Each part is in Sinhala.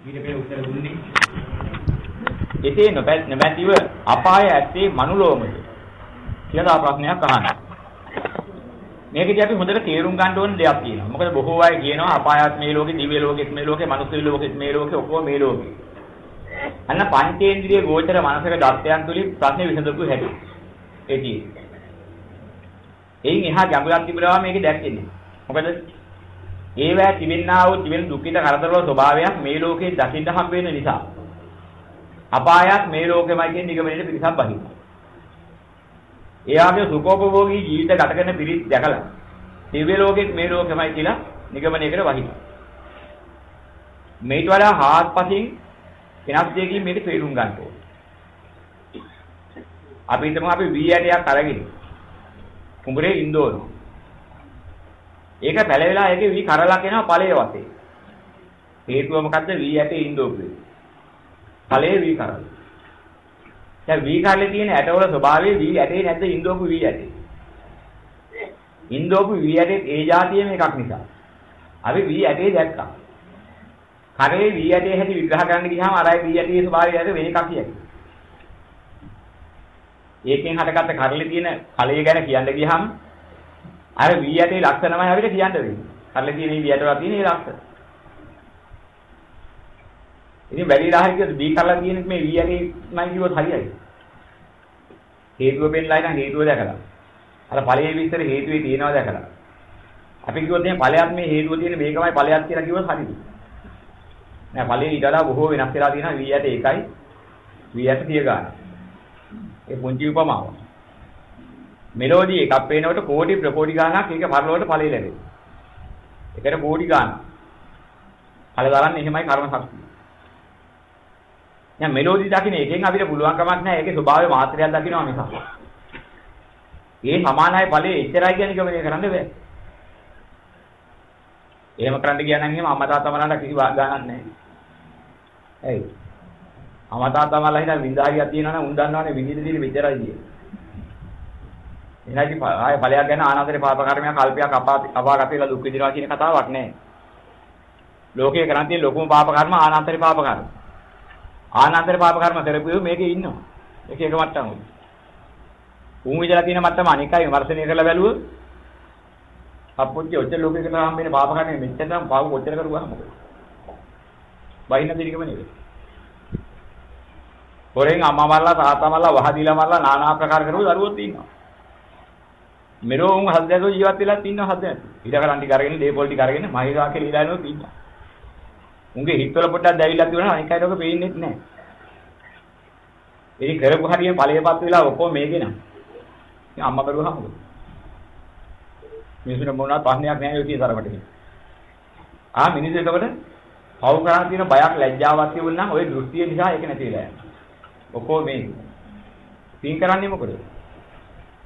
ඊට පෙර උත්තර දුන්නේ. එසේ නොමැතිව අපාය ඇත්තේ මනුලෝමද කියලා ප්‍රශ්නයක් අහනවා. මේකදී අපි හොඳට තේරුම් ගන්න ඕන දෙයක් තියෙනවා. මොකද බොහෝ අය කියනවා අපායත් මේ ලෝකේ, දිව්‍ය ලෝකෙත් මේ ලෝකේ, මනුස්ස ලෝකෙත් මේ ලෝකේ, ඔක්කොම මේ ලෝකේ. අන්න පංචේන්ද්‍රිය ගෝචර මනසක දත්තයන් තුලින් ප්‍රශ්නේ විසඳපු හැටි. ඒ තියෙන්නේ. එයින් එහා ගැඹුරක් තිබුණා මේක දැක්කේ. මොකද ඒවැ තිබෙන්නා වූ තිබෙන දුකිත කරදරවල ස්වභාවයක් මේ ලෝකේ දකින්න හම්බ වෙන නිසා අපායක් මේ ලෝකෙමයි කියන නිගමනයේ පිරිසක් බහිනවා. එයාගේ සුඛෝපභෝගී ජීවිත ගත කරන පිරිස් දැකලා දිව්‍ය ලෝකෙත් මේ ලෝකෙමයි කියලා නිගමනයකට වහිනවා. මේට වඩා හාත්පසින් වෙනස් දෙයකින් මේක තේරුම් ගන්න ඕනේ. අපි හිතමු අපි වී ඇටයක් අරගෙන කුඹරේ ඉන්දෝන. ඒක පැලවිලා ඒකේ වී කරලා කෙනා ඵලයේ වශයෙන්. හේතුව මොකද්ද වී ඇටේ ඉන්දෝපේ. ඵලයේ වී කරලා. දැන් වී කරලේ තියෙන ඇටවල ස්වභාවය වී ඇටේ නැද්ද ඉන්දෝපු වී ඇටේ. ඉන්දෝපු වී ඇටේ ඒ જાතියෙම එකක් නිසා. අපි වී ඇටේ දැක්කා. කරේ වී ඇටේ හැටි විග්‍රහ කරන්න ගියාම අරයි වී ඇටේ ස්වභාවය ඇර වෙන එකක් කියයි. ඒකෙන් හටගත්ත කරලේ තියෙන කලයේ ගැන කියන්න ගියාම අර වී ඇටේ ලක්ෂණමයි අපිට කියන්න වෙන්නේ. කරලේ තියෙන වී ඇටවල තියෙන ඒ ලක්ෂණ. ඉතින් බැරිලා හරි කියද බී කරලා තියෙන මේ වී ඇටේ නම් කිව්වොත් හරියයි. හේතුව පෙන්නලා ඉතින් හේතුව දැකලා. අර ඵලයේ විස්තර හේතුවේ තියෙනවා දැකලා. අපි කිව්වොත් මේ ඵලයක් මේ හේතුව තියෙන මේකමයි ඵලයක් කියලා කිව්වොත් හරිද? නෑ ඵලයේ ඊට වඩා බොහෝ වෙනස් වෙලා තියෙනවා වී ඇට එකයි වී ඇට 30 ගන්න. ඒ පුංචි උපමාව. මෙලෝඩි එකක් පේනකොට කෝටි ප්‍රකෝටි ගාණක් ඒක පරලෝකට ඵලෙ ලැබෙනවා. ඒකට කෝටි ගාණක්. ඵල දරන්නේ එහෙමයි කර්ම ශක්තිය. දැන් මෙලෝඩි දකින්න එකෙන් අපිට පුළුවන් කමක් නැහැ ඒකේ ස්වභාවය මාත්‍රයක් දකින්නවා මිසක්. ඒ සමානයි ඵලයේ එච්චරයි කියන එක මෙහෙ කරන්න බෑ. එහෙම කරන්න ගියා නම් එහෙම අම්මා තාත්තා මලන්ට කිසි ගාණක් නැහැ. ඇයි? අම්මා තාත්තා මලලා හිටන් විඳාරියක් තියෙනවා නම් උන් දන්නවනේ විඳින දේ මෙච්චරයි කියන්නේ. එනයි ආය ඵලයක් ගැන ආනන්දරේ පාප කර්මයක් කල්පයක් අපාගතේලා දුක් විඳිනවා කියන කතාවක් නැහැ. ලෝකේ කරන් තියෙන ලොකුම පාප කර්ම ආනන්දරේ පාප කර්ම. ආනන්දරේ පාප කර්ම කරපුවෝ මේකේ ඉන්නවා. එක එක මට්ටම් උයි. උන් විදලා තියෙන මට්ටම අනිකයි විමර්ශනය කරලා බැලුවොත් අපොච්චි ඔච්චර ලෝකයකට හම් වෙන පාප කර්මෙ මෙච්චර නම් පාව කොච්චර කරුවා මොකද? බයින්න දිරිකම නෙවෙයි. හොරෙන් අම්මා මරලා තාත්තා මරලා වහදීලා මරලා নানা ආකාර කරුවෝ දරුවෝත් ඉන්නවා. මෙරෝ උන් හදදෝ ජීවත් වෙලා ඉන්නවා හදද. ඉඩ කරන් ටික අරගෙන දේපොල් ටික අරගෙන මහිරා කියලා ඉලානොත් ඉන්නවා. උන්ගේ හිතවල පොඩ්ඩක් දැවිලා තිබුණා අනික අයට ඔක පේන්නේ නැහැ. ඉතින් කරපු හරිය ඵලයේපත් වෙලා ඔක්කොම මේකේ නම්. ඉතින් අම්මා කරුවා මොකද? මිනිස්සුන්ට මොනවත් ප්‍රශ්නයක් නැහැ ඔය කියන තරමට. ආ මිනිස්සු එතකොට පව් කරන් තියෙන බයක් ලැජ්ජාවක් තිබුණා නම් ওই දෘෂ්ටිය නිසා ඒක නැති වෙලා යනවා. ඔකෝ මේ පින් කරන්නේ මොකද?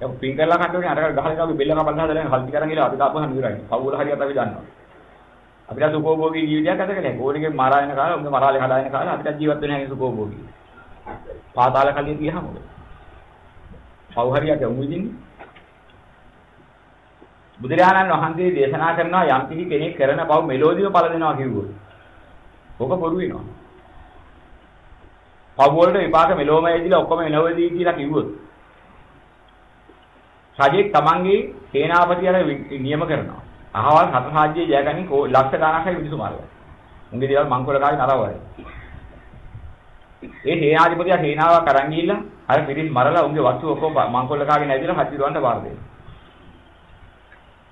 ඒක පින් කරලා කට්ටෝනේ අර ගහලා අපි බෙල්ල කපන්න හදලා හල්දි කරන් ගිහලා අපි තාපහන් ඉවරයි. පවුල හරියට අපි දන්නවා. අපිට සුඛෝභෝගී ජීවිතයක් ගත කළේ. කෝණිකේ මරායන කාලේ උන්ගේ මරාලේ හදායන කාලේ අපිට ජීවත් වෙන හැටි සුඛෝභෝගී. පාතාල කලිය ගියහම මොකද? පව් හරියට උමු ඉදින්නේ. බුදුරජාණන් වහන්සේ දේශනා කරනවා යම් කිසි කෙනෙක් කරන බව මෙලෝදිව පළ දෙනවා කිව්වොත්. ඔක බොරු වෙනවා. පව් වලට විපාක මෙලෝමයි දීලා ඔක්කොම එනවෙදී කියලා කිව්වොත්. රජෙක් තමන්ගේ සේනාපතියර නියම කරනවා. අහවල් හත රාජ්‍යයේ ජයගනි ලක්ෂ ගණනක් මිනිසු මාරලා. උන්ගේ දේවල් මංකොල කාගේ නරවයි. ඒ සේනාධිපතියා සේනාවක් අරන් ගිහිල්ලා අර පිරිස් මරලා උන්ගේ වස්තු ඔක්කොම මංකොල කාගේ නැදිලා හජිරුවන්ට බාර දෙනවා.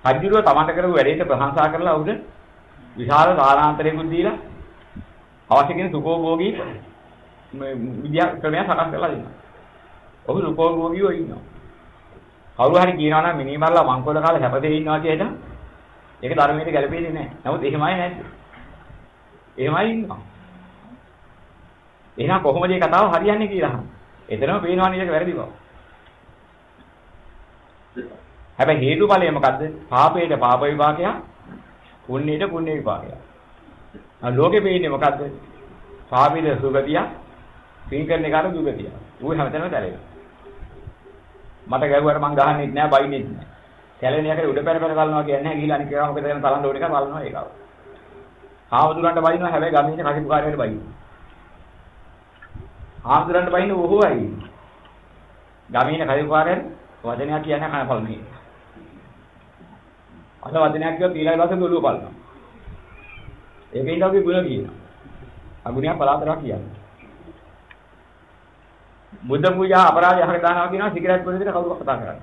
හජිරුව තමන්ට කරපු වැඩේට ප්‍රශංසා කරලා උඩ විශාල සාරාන්තරයකුත් දීලා අවශ්‍ය කෙන සුඛෝභෝගී මේ විද්‍යා ක්‍රමයක් සකස් කරලා දෙනවා. ඔහු සුඛෝභෝගීව ඉන්නවා. කවුරු හරි කියනවා නම් මිනි මරලා මංකොල කාලේ හැපදේ ඉන්නවා කියන ඒක ධර්මයට ගැලපෙන්නේ නැහැ. නමුත් එහෙමයි නැද්ද? එහෙමයි ඉන්නවා. එහෙනම් කොහොමද මේ කතාව හරියන්නේ කියලා අහන්න. එතනම පේනවා නේද වැරදි බව. හැබැයි හේතුඵලය මොකද්ද? පාපයට පාප විපාකයක්, පුණ්‍යයට පුණ්‍ය විපාකයක්. ආ ලෝකෙ පේන්නේ මොකද්ද? පාපිට සුගතිය, පින් කරන එකට දුගතිය. ඌ හැමතැනම දැලෙනවා. මට ගැහුවට මං ගහන්නෙත් නෑ, බයින්නෙත් නෑ. සැලෙන යකේ උඩ පැන පැන බලනවා කියන්නේ නැහැ. ගිහිලා අනික ඒවා මොකද කරන තලන්න ඕන එක බලනවා ඒකව. හාමුදුරන්ට බයිනවා හැබැයි ගමේ ඉන්න කසිපු කාර්යයට බයිනවා. හාමුදුරන්ට බයින්නේ ඔහොයි. ගමේ ඉන්න කසිපු කාර්යයට වචනයක් කියන්නේ කන පල්නේ. අද වචනයක් කියොත් ඊළඟ දවසේ දොළුව බලනවා. ඒකෙන් අපි ගුණ කියනවා. අගුණයක් පලාතරක් කියන්නේ. බුද්ධ පූජා අපරාධය අහකට දානවා කියනවා සිගරට් බොන විදිහට කවුරුත් කතා කරන්නේ.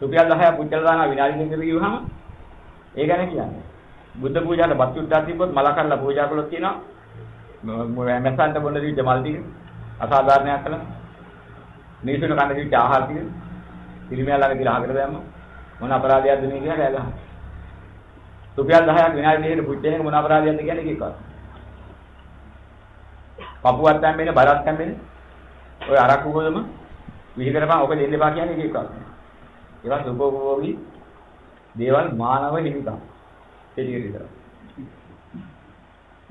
රුපියල් 10ක් පුච්චලා දානවා විනාඩි දෙකකට කිව්වහම ඒ ගැන කියන්නේ. බුද්ධ පූජාවට බත් චුට්ටක් තිබ්බොත් මල කරලා පූජා කළොත් කියනවා මැසන්ට බොන්න දීච්ච මල් ටික අසාධාරණයක් කළා. මිනිසුන් කන්න දීච්ච ආහාර ටික පිළිමය ළඟ තියලා අහකට දැම්ම මොන අපරාධයක්ද මේ කියලා කෑ ගහනවා. රුපියල් 10ක් විනාඩි දෙකකට පුච්චන එක මොන අපරාධයක්ද කියන්නේ කිව්වා. පපුවක් තැම්බෙන්නේ බරක් තැම්බෙන්නේ ඔය අරක්කු ගොඩම විහි කරපන් ඔක දෙන්න එපා කියන්නේ ඒක එකක්. ඒවා සුභෝභෝගී දේවල් මානව හිමිකම්. ඒ ටික විතර.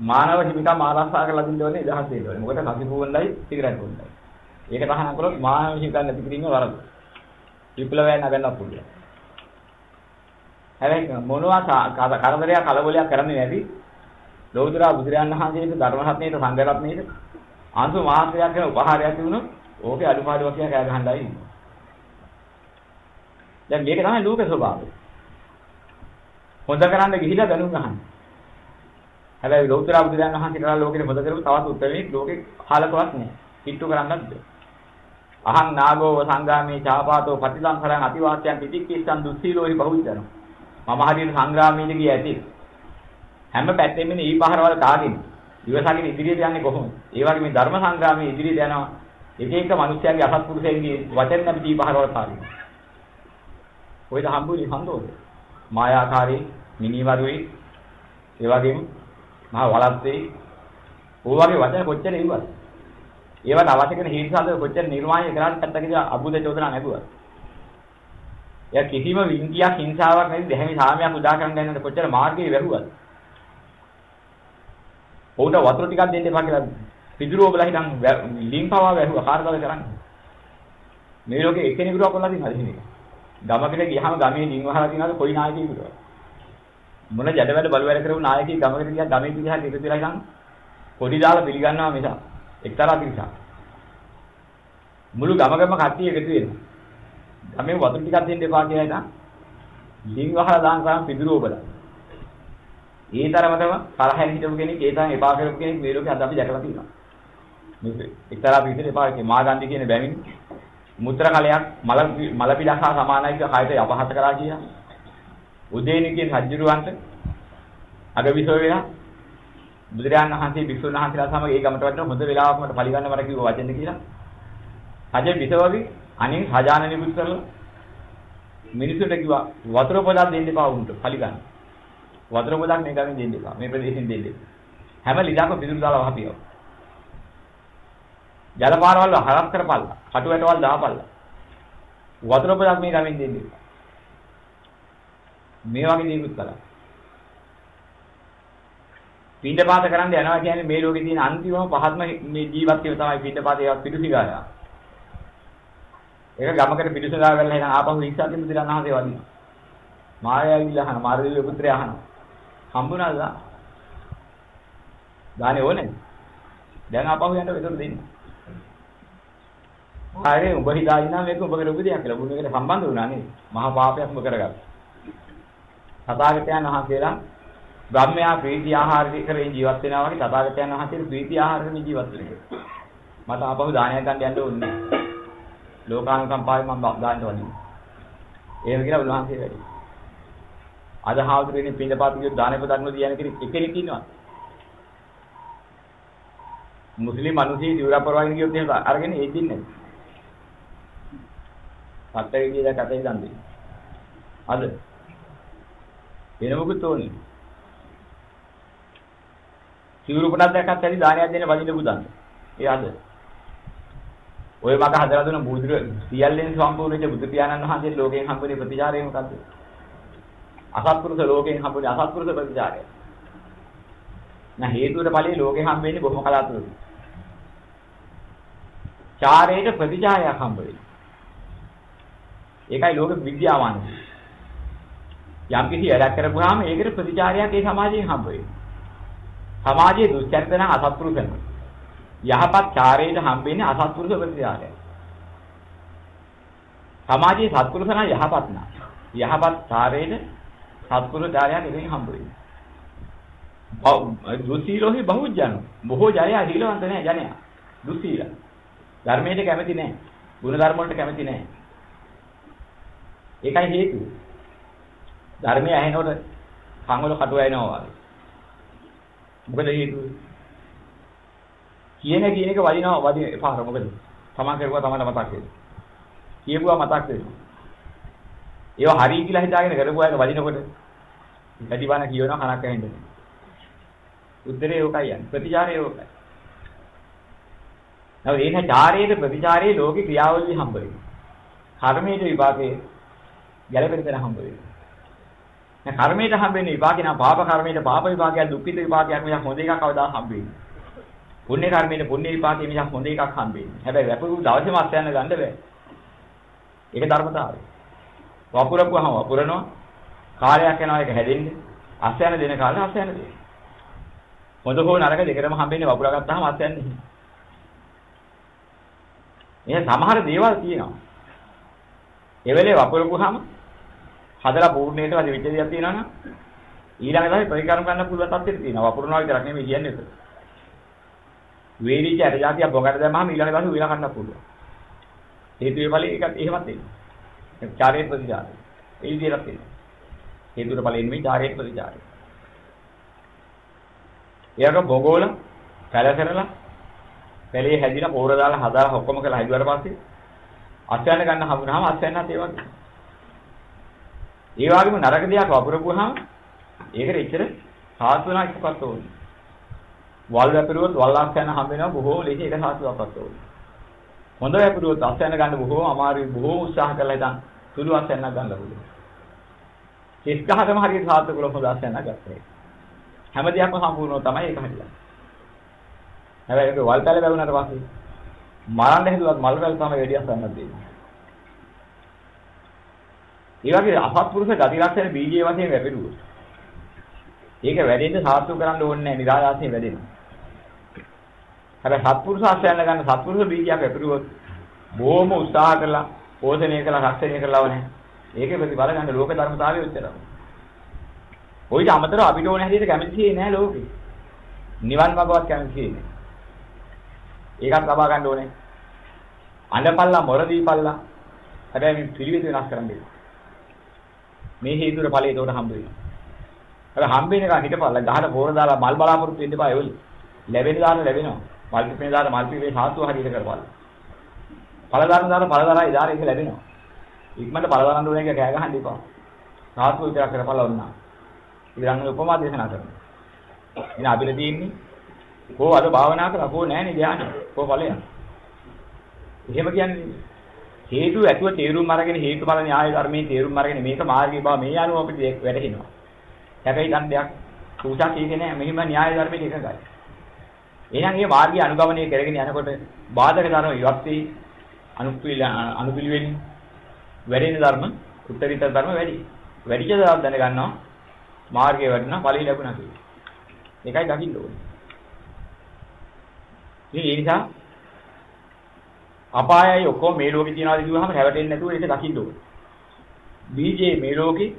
මානව හිමිකම් ආරක්ෂා කරලා දෙන්න ඕනේ ඉදහස් දෙන්න ඕනේ. මොකද කසිපු වුණයි සිගරට් වුණයි. ඒක තහනම් කළොත් මානව හිමිකම් නැති කිරීම වරද. විප්ලවය නගන්න පුළුවන්. හැබැයි මොනවා කරදරයක් කලබලයක් කරන්නේ නැති ලෝතුරා බුදුරයන් වහන්සේට ධර්ම රත්නයේට සංඝ රත්නයේට අංශු මාත්‍රයක් වෙන උපහාරයක් තිබුණොත් ඕකේ අඩුපාඩුවක් කියලා කෑ ගහන්නයි ඉන්නේ. දැන් මේක තමයි ලෝක ස්වභාවය. හොඳ කරන්න ගිහිලා ගනුම් ගන්න. හැබැයි ලෞතර බුදුරජාණන් වහන්සේලා ලෝකෙට හොඳ කරපු තවත් උත්තරේ ලෝකේ කාලකවත් නෑ. කිට්ටු කරන්නත් බෑ. අහං නාගෝ සංගාමේ චාපාතෝ පටිලංකරං අතිවාක්‍යං පිටික්කීසං දුස්සීලෝහි බහුවිදනෝ. මම හරියට සංග්‍රාමීද ගිය ඇති. හැම පැත්තෙම ඉන්නේ ඊ පහරවල තාගෙන. ඉවසගෙන ඉදිරියට යන්නේ කොහොමද? ඒ වගේ මේ ධර්ම සංග්‍රාමයේ ඉදිරියට යනවා. එක එක මිනිස්යාගේ අසත්පුරුෂයන්ගේ වචන නැති ඊ පහරවල තාගෙන. ඔයද හම්බුනේ හන්දෝද? මායාකාරී මිනිවරුයි ඒ වගේම මහා වලස්සේ ඕ වගේ වචන කොච්චර ඉවුවත් ඒවට අවශ්‍ය කරන හේතු සාධක කොච්චර නිර්මාණය කරාට පැත්තකදී අබුද චෝදනා නැගුවා. එයා කිසිම වින්දියක් හිංසාවක් නැති දෙහැමි සාමයක් උදා කරන්න යනකොට කොච්චර මාර්ගයේ වැහුවද? ඔහුට වතුර ටිකක් දෙන්න එපා කියලා පිදුරුව බලා හිටන් ලින් පවා වැහුවා කාර්යය කරන්නේ. මේ ලෝකේ එක්කෙනෙකුට කොල්ලා දිනනවා දිනේ. ගමකට ගියාම ගමේ ලින් වහලා දිනනද කොයි නායකයෙකුට? මොන ජඩවැඩ බලු වැඩ කරපු නායකයෙක් ගමකට ගියා ගමේ පිළිහන් එකතු වෙලා ඉතින් පොඩි දාලා පිළිගන්නවා මිස එක්තරා පිරිසක්. මුළු ගමගම කට්ටිය එකතු වෙනවා. ගමේ වතුර ටිකක් දෙන්න එපා කියලා ඉතින් ලින් වහලා දාන තරම් පිදුරුව බලා. ඒ තරමටම තරහෙන් හිටපු කෙනෙක් ඒ තරම් එපා කරපු කෙනෙක් මේ ලෝකේ අද අපි දැකලා තියෙනවා. මේ එක්තරා පිළිසෙ එපා කිය මාගන්ධි කියන බැවින් මුත්‍ර කලයක් මල මල පිටක් හා සමානයි කියලා කයට අපහාස කරා කියලා. උදේනි කියන රජුරවන්ට අගවිසෝ වෙලා බුදුරජාණන් වහන්සේ භික්ෂුන් වහන්සේලා සමග ඒ ගමට වඩන හොඳ වෙලාවක් මට පරිගන්න මට කිව්ව වචන කියලා. රජෙ විසවවි අනින් හජාන නිකුත් කරලා මිනිසුන්ට කිව්වා වතුර පොදක් දෙන්න එපා උන්ට පරිගන්න. වතුර පොදක් මේ ගමෙන් දෙන්න එපා. මේ ප්‍රදේශෙන් දෙන්න එපා. හැම ලිඩාකම පිදුරු දාලා වහපියව. ජල පාරවල් හරස් කරපල්ලා. කටු වැටවල් දාපල්ලා. වතුර පොදක් මේ ගමෙන් දෙන්න එපා. මේ වගේ දේකුත් කළා. පින්ඩපාත කරන්න යනවා කියන්නේ මේ ලෝකේ තියෙන අන්තිමම පහත්ම මේ ජීවත් වීම තමයි පින්ඩපාතේ ඒවත් පිටුසිගාය. ඒක ගමකට පිටුසිගා කරලා එන ආපහු ඉස්සාතින් බුදුරණන් වහන්සේ වදිනවා. මායාවිල අහන මාර්ගයේ පුත්‍රය අහන. හම්බුණාද? ගානේ ඕනේ. දැන් ආපහු යන්න වෙතන දෙන්න. ආයේ උඹ හිතාගෙන මේක උඹ කරපු දෙයක් කියලා. උඹ මේකට සම්බන්ධ වුණා නේද? මහා පාපයක් උඹ කරගත්තා. තථාගතයන් වහන්සේලා බ්‍රහ්මයා ප්‍රීති ආහාර කරමින් ජීවත් වෙනවා වගේ තථාගතයන් වහන්සේ ප්‍රීති ආහාර කරමින් ජීවත් වෙනවා. මට ආපහු දානයක් ගන්න යන්න ඕනේ. ලෝකානුකම්පාවෙන් මම දාන්න ඕනේ. එහෙම කියලා උන්වහන්සේ වැඩි. අද හාමුදුරනේ පින්දපාත කියොත් දානෙප දක්න දියන කෙනෙක් එක්කෙනෙක් ඉන්නවා. මුස්ලිම් මිනිස්සු දිවුරා පරවගෙන කියොත් එහෙම අරගෙන ඒ දින්නේ. සත්‍යයේ කියලා කතේ දන්නේ. අද වෙන මොකුත් ඕනේ. සිවුරු කොටක් දැක්කත් ඇති දානයක් දෙන්න වදින්න පුතන්න. ඒ අද. ඔය මක හදලා දුන්න බුදුර සියල්ලෙන් සම්පූර්ණ වෙච්ච බුදු පියාණන් වහන්සේ ලෝකයෙන් හම්බුනේ ප්‍රතිචාරය මොකද්ද? අසත්පුරුෂ ලෝකයෙන් හම්බුනේ අසත්පුරුෂ ප්‍රතිචාරය. නැ හේතුවට ඵලයේ ලෝකේ හම්බෙන්නේ බොහොම කලාතුරකින්. චාරයට ප්‍රතිචාරයක් හම්බ වෙන්නේ. ඒකයි ලෝක විද්‍යාවන්ති. යම් කිසි වැඩක් කරපුවාම ඒකට ප්‍රතිචාරයක් ඒ සමාජයෙන් හම්බ වෙනවා. සමාජයේ දුස්චරිත නම් අසත්පුරුෂ නම්. යහපත් චාරයට හම්බෙන්නේ අසත්පුරුෂ ප්‍රතිචාරය. සමාජයේ සත්පුරුෂ නම් යහපත් නම්. යහපත් චාරයට සත්පුරුෂ චාරයක් එකකින් හම්බ වෙන්නේ. දුස්සීලෝහි බහුජන. බොහෝ ජනයා සීලවන්ත නැහැ ජනයා. දුස්සීල. ධර්මයට කැමති නැහැ. ගුණ ධර්ම වලට කැමති නැහැ. ඒකයි හේතුව. ධර්මය ඇහෙනකොට කන් වල කටුව එනවා වගේ. මොකද හේතුව? කියන කියන එක වදිනවා වදින පාර මොකද? තමන් කරුවා තමයි මතක් වෙන්නේ. කියපුවා මතක් වෙනවා. ඒවා හරි කියලා හිතාගෙන කරපුවා එක වදිනකොට වැඩිවන කියනවා කනක් ඇහෙන්නේ. උත්තරේ ඕකයි යන්නේ. ප්‍රතිචාරය ඕකයි. නව එන චාරයේ ප්‍රතිචාරයේ ලෝකේ ක්‍රියාවලිය හම්බ වෙනවා. කර්මයේ විපාකයේ ගැළපෙන තැන හම්බ වෙනවා. දැන් කර්මයට හම්බෙන්නේ විපාකේ නම් පාප කර්මයට පාප විපාකයක් දුක්ඛිත විපාකයක් මිසක් හොඳ එකක් කවදා හම්බෙන්නේ. පුණ්‍ය කර්මයට පුණ්‍ය විපාකේ මිසක් හොඳ එකක් හම්බෙන්නේ. හැබැයි වැපුරු දවසේම අත්යන්න ගන්න බෑ. ඒක ධර්මතාවය. වපුරපුවම වපුරනවා. කාලයක් යනවා ඒක හැදෙන්නේ. අත්යන්න දෙන කාලේ අත්යන්න දෙන්න. හොඳ හෝ නරක දෙකම හම්බෙන්නේ වපුරා ගත්තාම අත්යන්නේ. එහෙනම් සමහර දේවල් තියෙනවා. ඒ වෙලේ වපුරපුවාම හදලා පූර්ණයට වැඩි වෙච්ච දේවල් තියෙනවා නම් ඊළඟ දවසේ ප්‍රතිකර්ම කරන්න පුළුවන් තත්ත්වෙට තියෙනවා. වපුරනවා විතරක් නෙමෙයි කියන්නේ ඒක. වේලිච්ච ඇට జాතිය බොගට දැම්මම ඊළඟ දවසේ උයලා කන්න පුළුවන්. හේතුවේ ඵලෙ එකත් එහෙමත් එන්නේ. චාරයේ ප්‍රතිචාරය. ඒ විදිහට තියෙනවා. හේතුවේ ඵලෙ නෙමෙයි චාරයේ ප්‍රතිචාරය. එයාට බොගෝල පැලසරලා පැලේ හැදිලා පෝර දාලා හදාලා ඔක්කොම කරලා හැදුවාට පස්සේ අස්වැන්න ගන්න හම්බුනහම අස්වැන්නත් ඒ වගේ. ඒ වගේම නරක දෙයක් වපුරපුවාම ඒකට එච්චර සාස්වනා එකක්වත් ඕනේ. වල් වැපරුවොත් වල් අස්වැන්න හම්බ වෙනවා බොහෝ ලේසි ඒක සාස්වනාවක් ඕනේ. හොඳ වැපරුවොත් අස්වැන්න ගන්න බොහෝ අමාරුයි බොහෝ උත්සාහ කරලා ඉතින් සුළු අස්වැන්නක් ගන්න පුළුවන්. කෙස් ගහටම හරියට සාර්ථක වුණොත් හොඳ අස්වැන්නක් ගත්තා. හැම දෙයක්ම සම්පූර්ණව තමයි ඒක හරියන්නේ. හැබැයි ඒක වල් පැල වැවුනට පස්සේ මරන්න හිතුවත් මල් පැල තමයි වැඩි අසන්නක් දෙන්නේ. ඒ වගේ අසත්පුරුෂ ගති ලක්ෂණ බීජයේ වශයෙන් වැපෙරුවොත්. ඒක වැඩෙන්න සාර්ථක කරන්න ඕනේ නැහැ නිරායාසයෙන් වැඩෙනවා. හැබැයි සත්පුරුෂ ආශ්‍රයන ගන්න සත්පුරුෂ බීජයක් වැපෙරුවොත් බොහොම උත්සාහ කරලා පෝෂණය කළා රක්ෂණය කළා වනේ. ඒකේ ප්‍රතිඵල ගන්න ලෝක ධර්මතාවය උච්චරයි. ඔයිට අමතරව අපිට ඕන හැටියට කැමතියි නෑ ලෝකේ. නිවන් මාර්ගවත් කැමතියි නෑ. ඒකත් ලබා ගන්න ඕනේ. අඬපල්ලා මොරදීපල්ලා. හැබැයි මේ පිළිවෙත වෙනස් කරන්න බෑ. මේ හේතුර ඵලයේ ඒකට හම්බ වෙනවා. අර හම්බෙන එක හිටපල්ලා ගහට පොර දාලා මල් බලාපොරොත්තු වෙන්න එපා ඒවල. ලැබෙන දාන ලැබෙනවා. මල් පිපෙන දාන මල් පිපේ සාත්තු හරියට කරපල්ලා. ඵල දාන දාන ඵල දාලා ඉදාර එක ලැබෙනවා. ඉක්මනට ඵල දාන්න ඕනේ එක කෑ ගහන්න එපා. සාත්තු විතරක් කරපල්ලා වුණා. ඉතින් උපමා දේශනා කරනවා. එහෙනම් අපිට තියෙන්නේ කෝ අද භාවනා කරලා කෝ නැහැනේ ධානය. කෝ ඵලය. එහෙම කියන්නේ හේතු ඇතුව තේරුම් අරගෙන හේතුඵල න්‍යාය ධර්මයේ තේරුම් අරගෙන මේක මාර්ගය බව මේ අනුව අපිට වැටහෙනවා. හැබැයි දැන් දෙයක් සූචා කියන්නේ නැහැ මෙහිම න්‍යාය ධර්මයේ එකගයි. එහෙනම් මේ මාර්ගය අනුගමනය කරගෙන යනකොට බාධක ධර්ම ඉවත් වෙයි. අනුපිල අනුපිලිවෙලින් වැඩෙන ධර්ම උත්තරීතර ධර්ම වැඩි. වැඩිච දවස් දැන ගන්නවා මාර්ගය වැඩිනා ඵලෙ ලැබුණා කියලා. ඒකයි දකින්න ඕනේ. ඉතින් ඒ නිසා අපායයි ඔක්කොම මේ ලෝකේ තියනවාද කිව්වහම හැවටෙන්නේ නැතුව ඒක දකින්න ඕනේ. බීජේ මේ ලෝකේ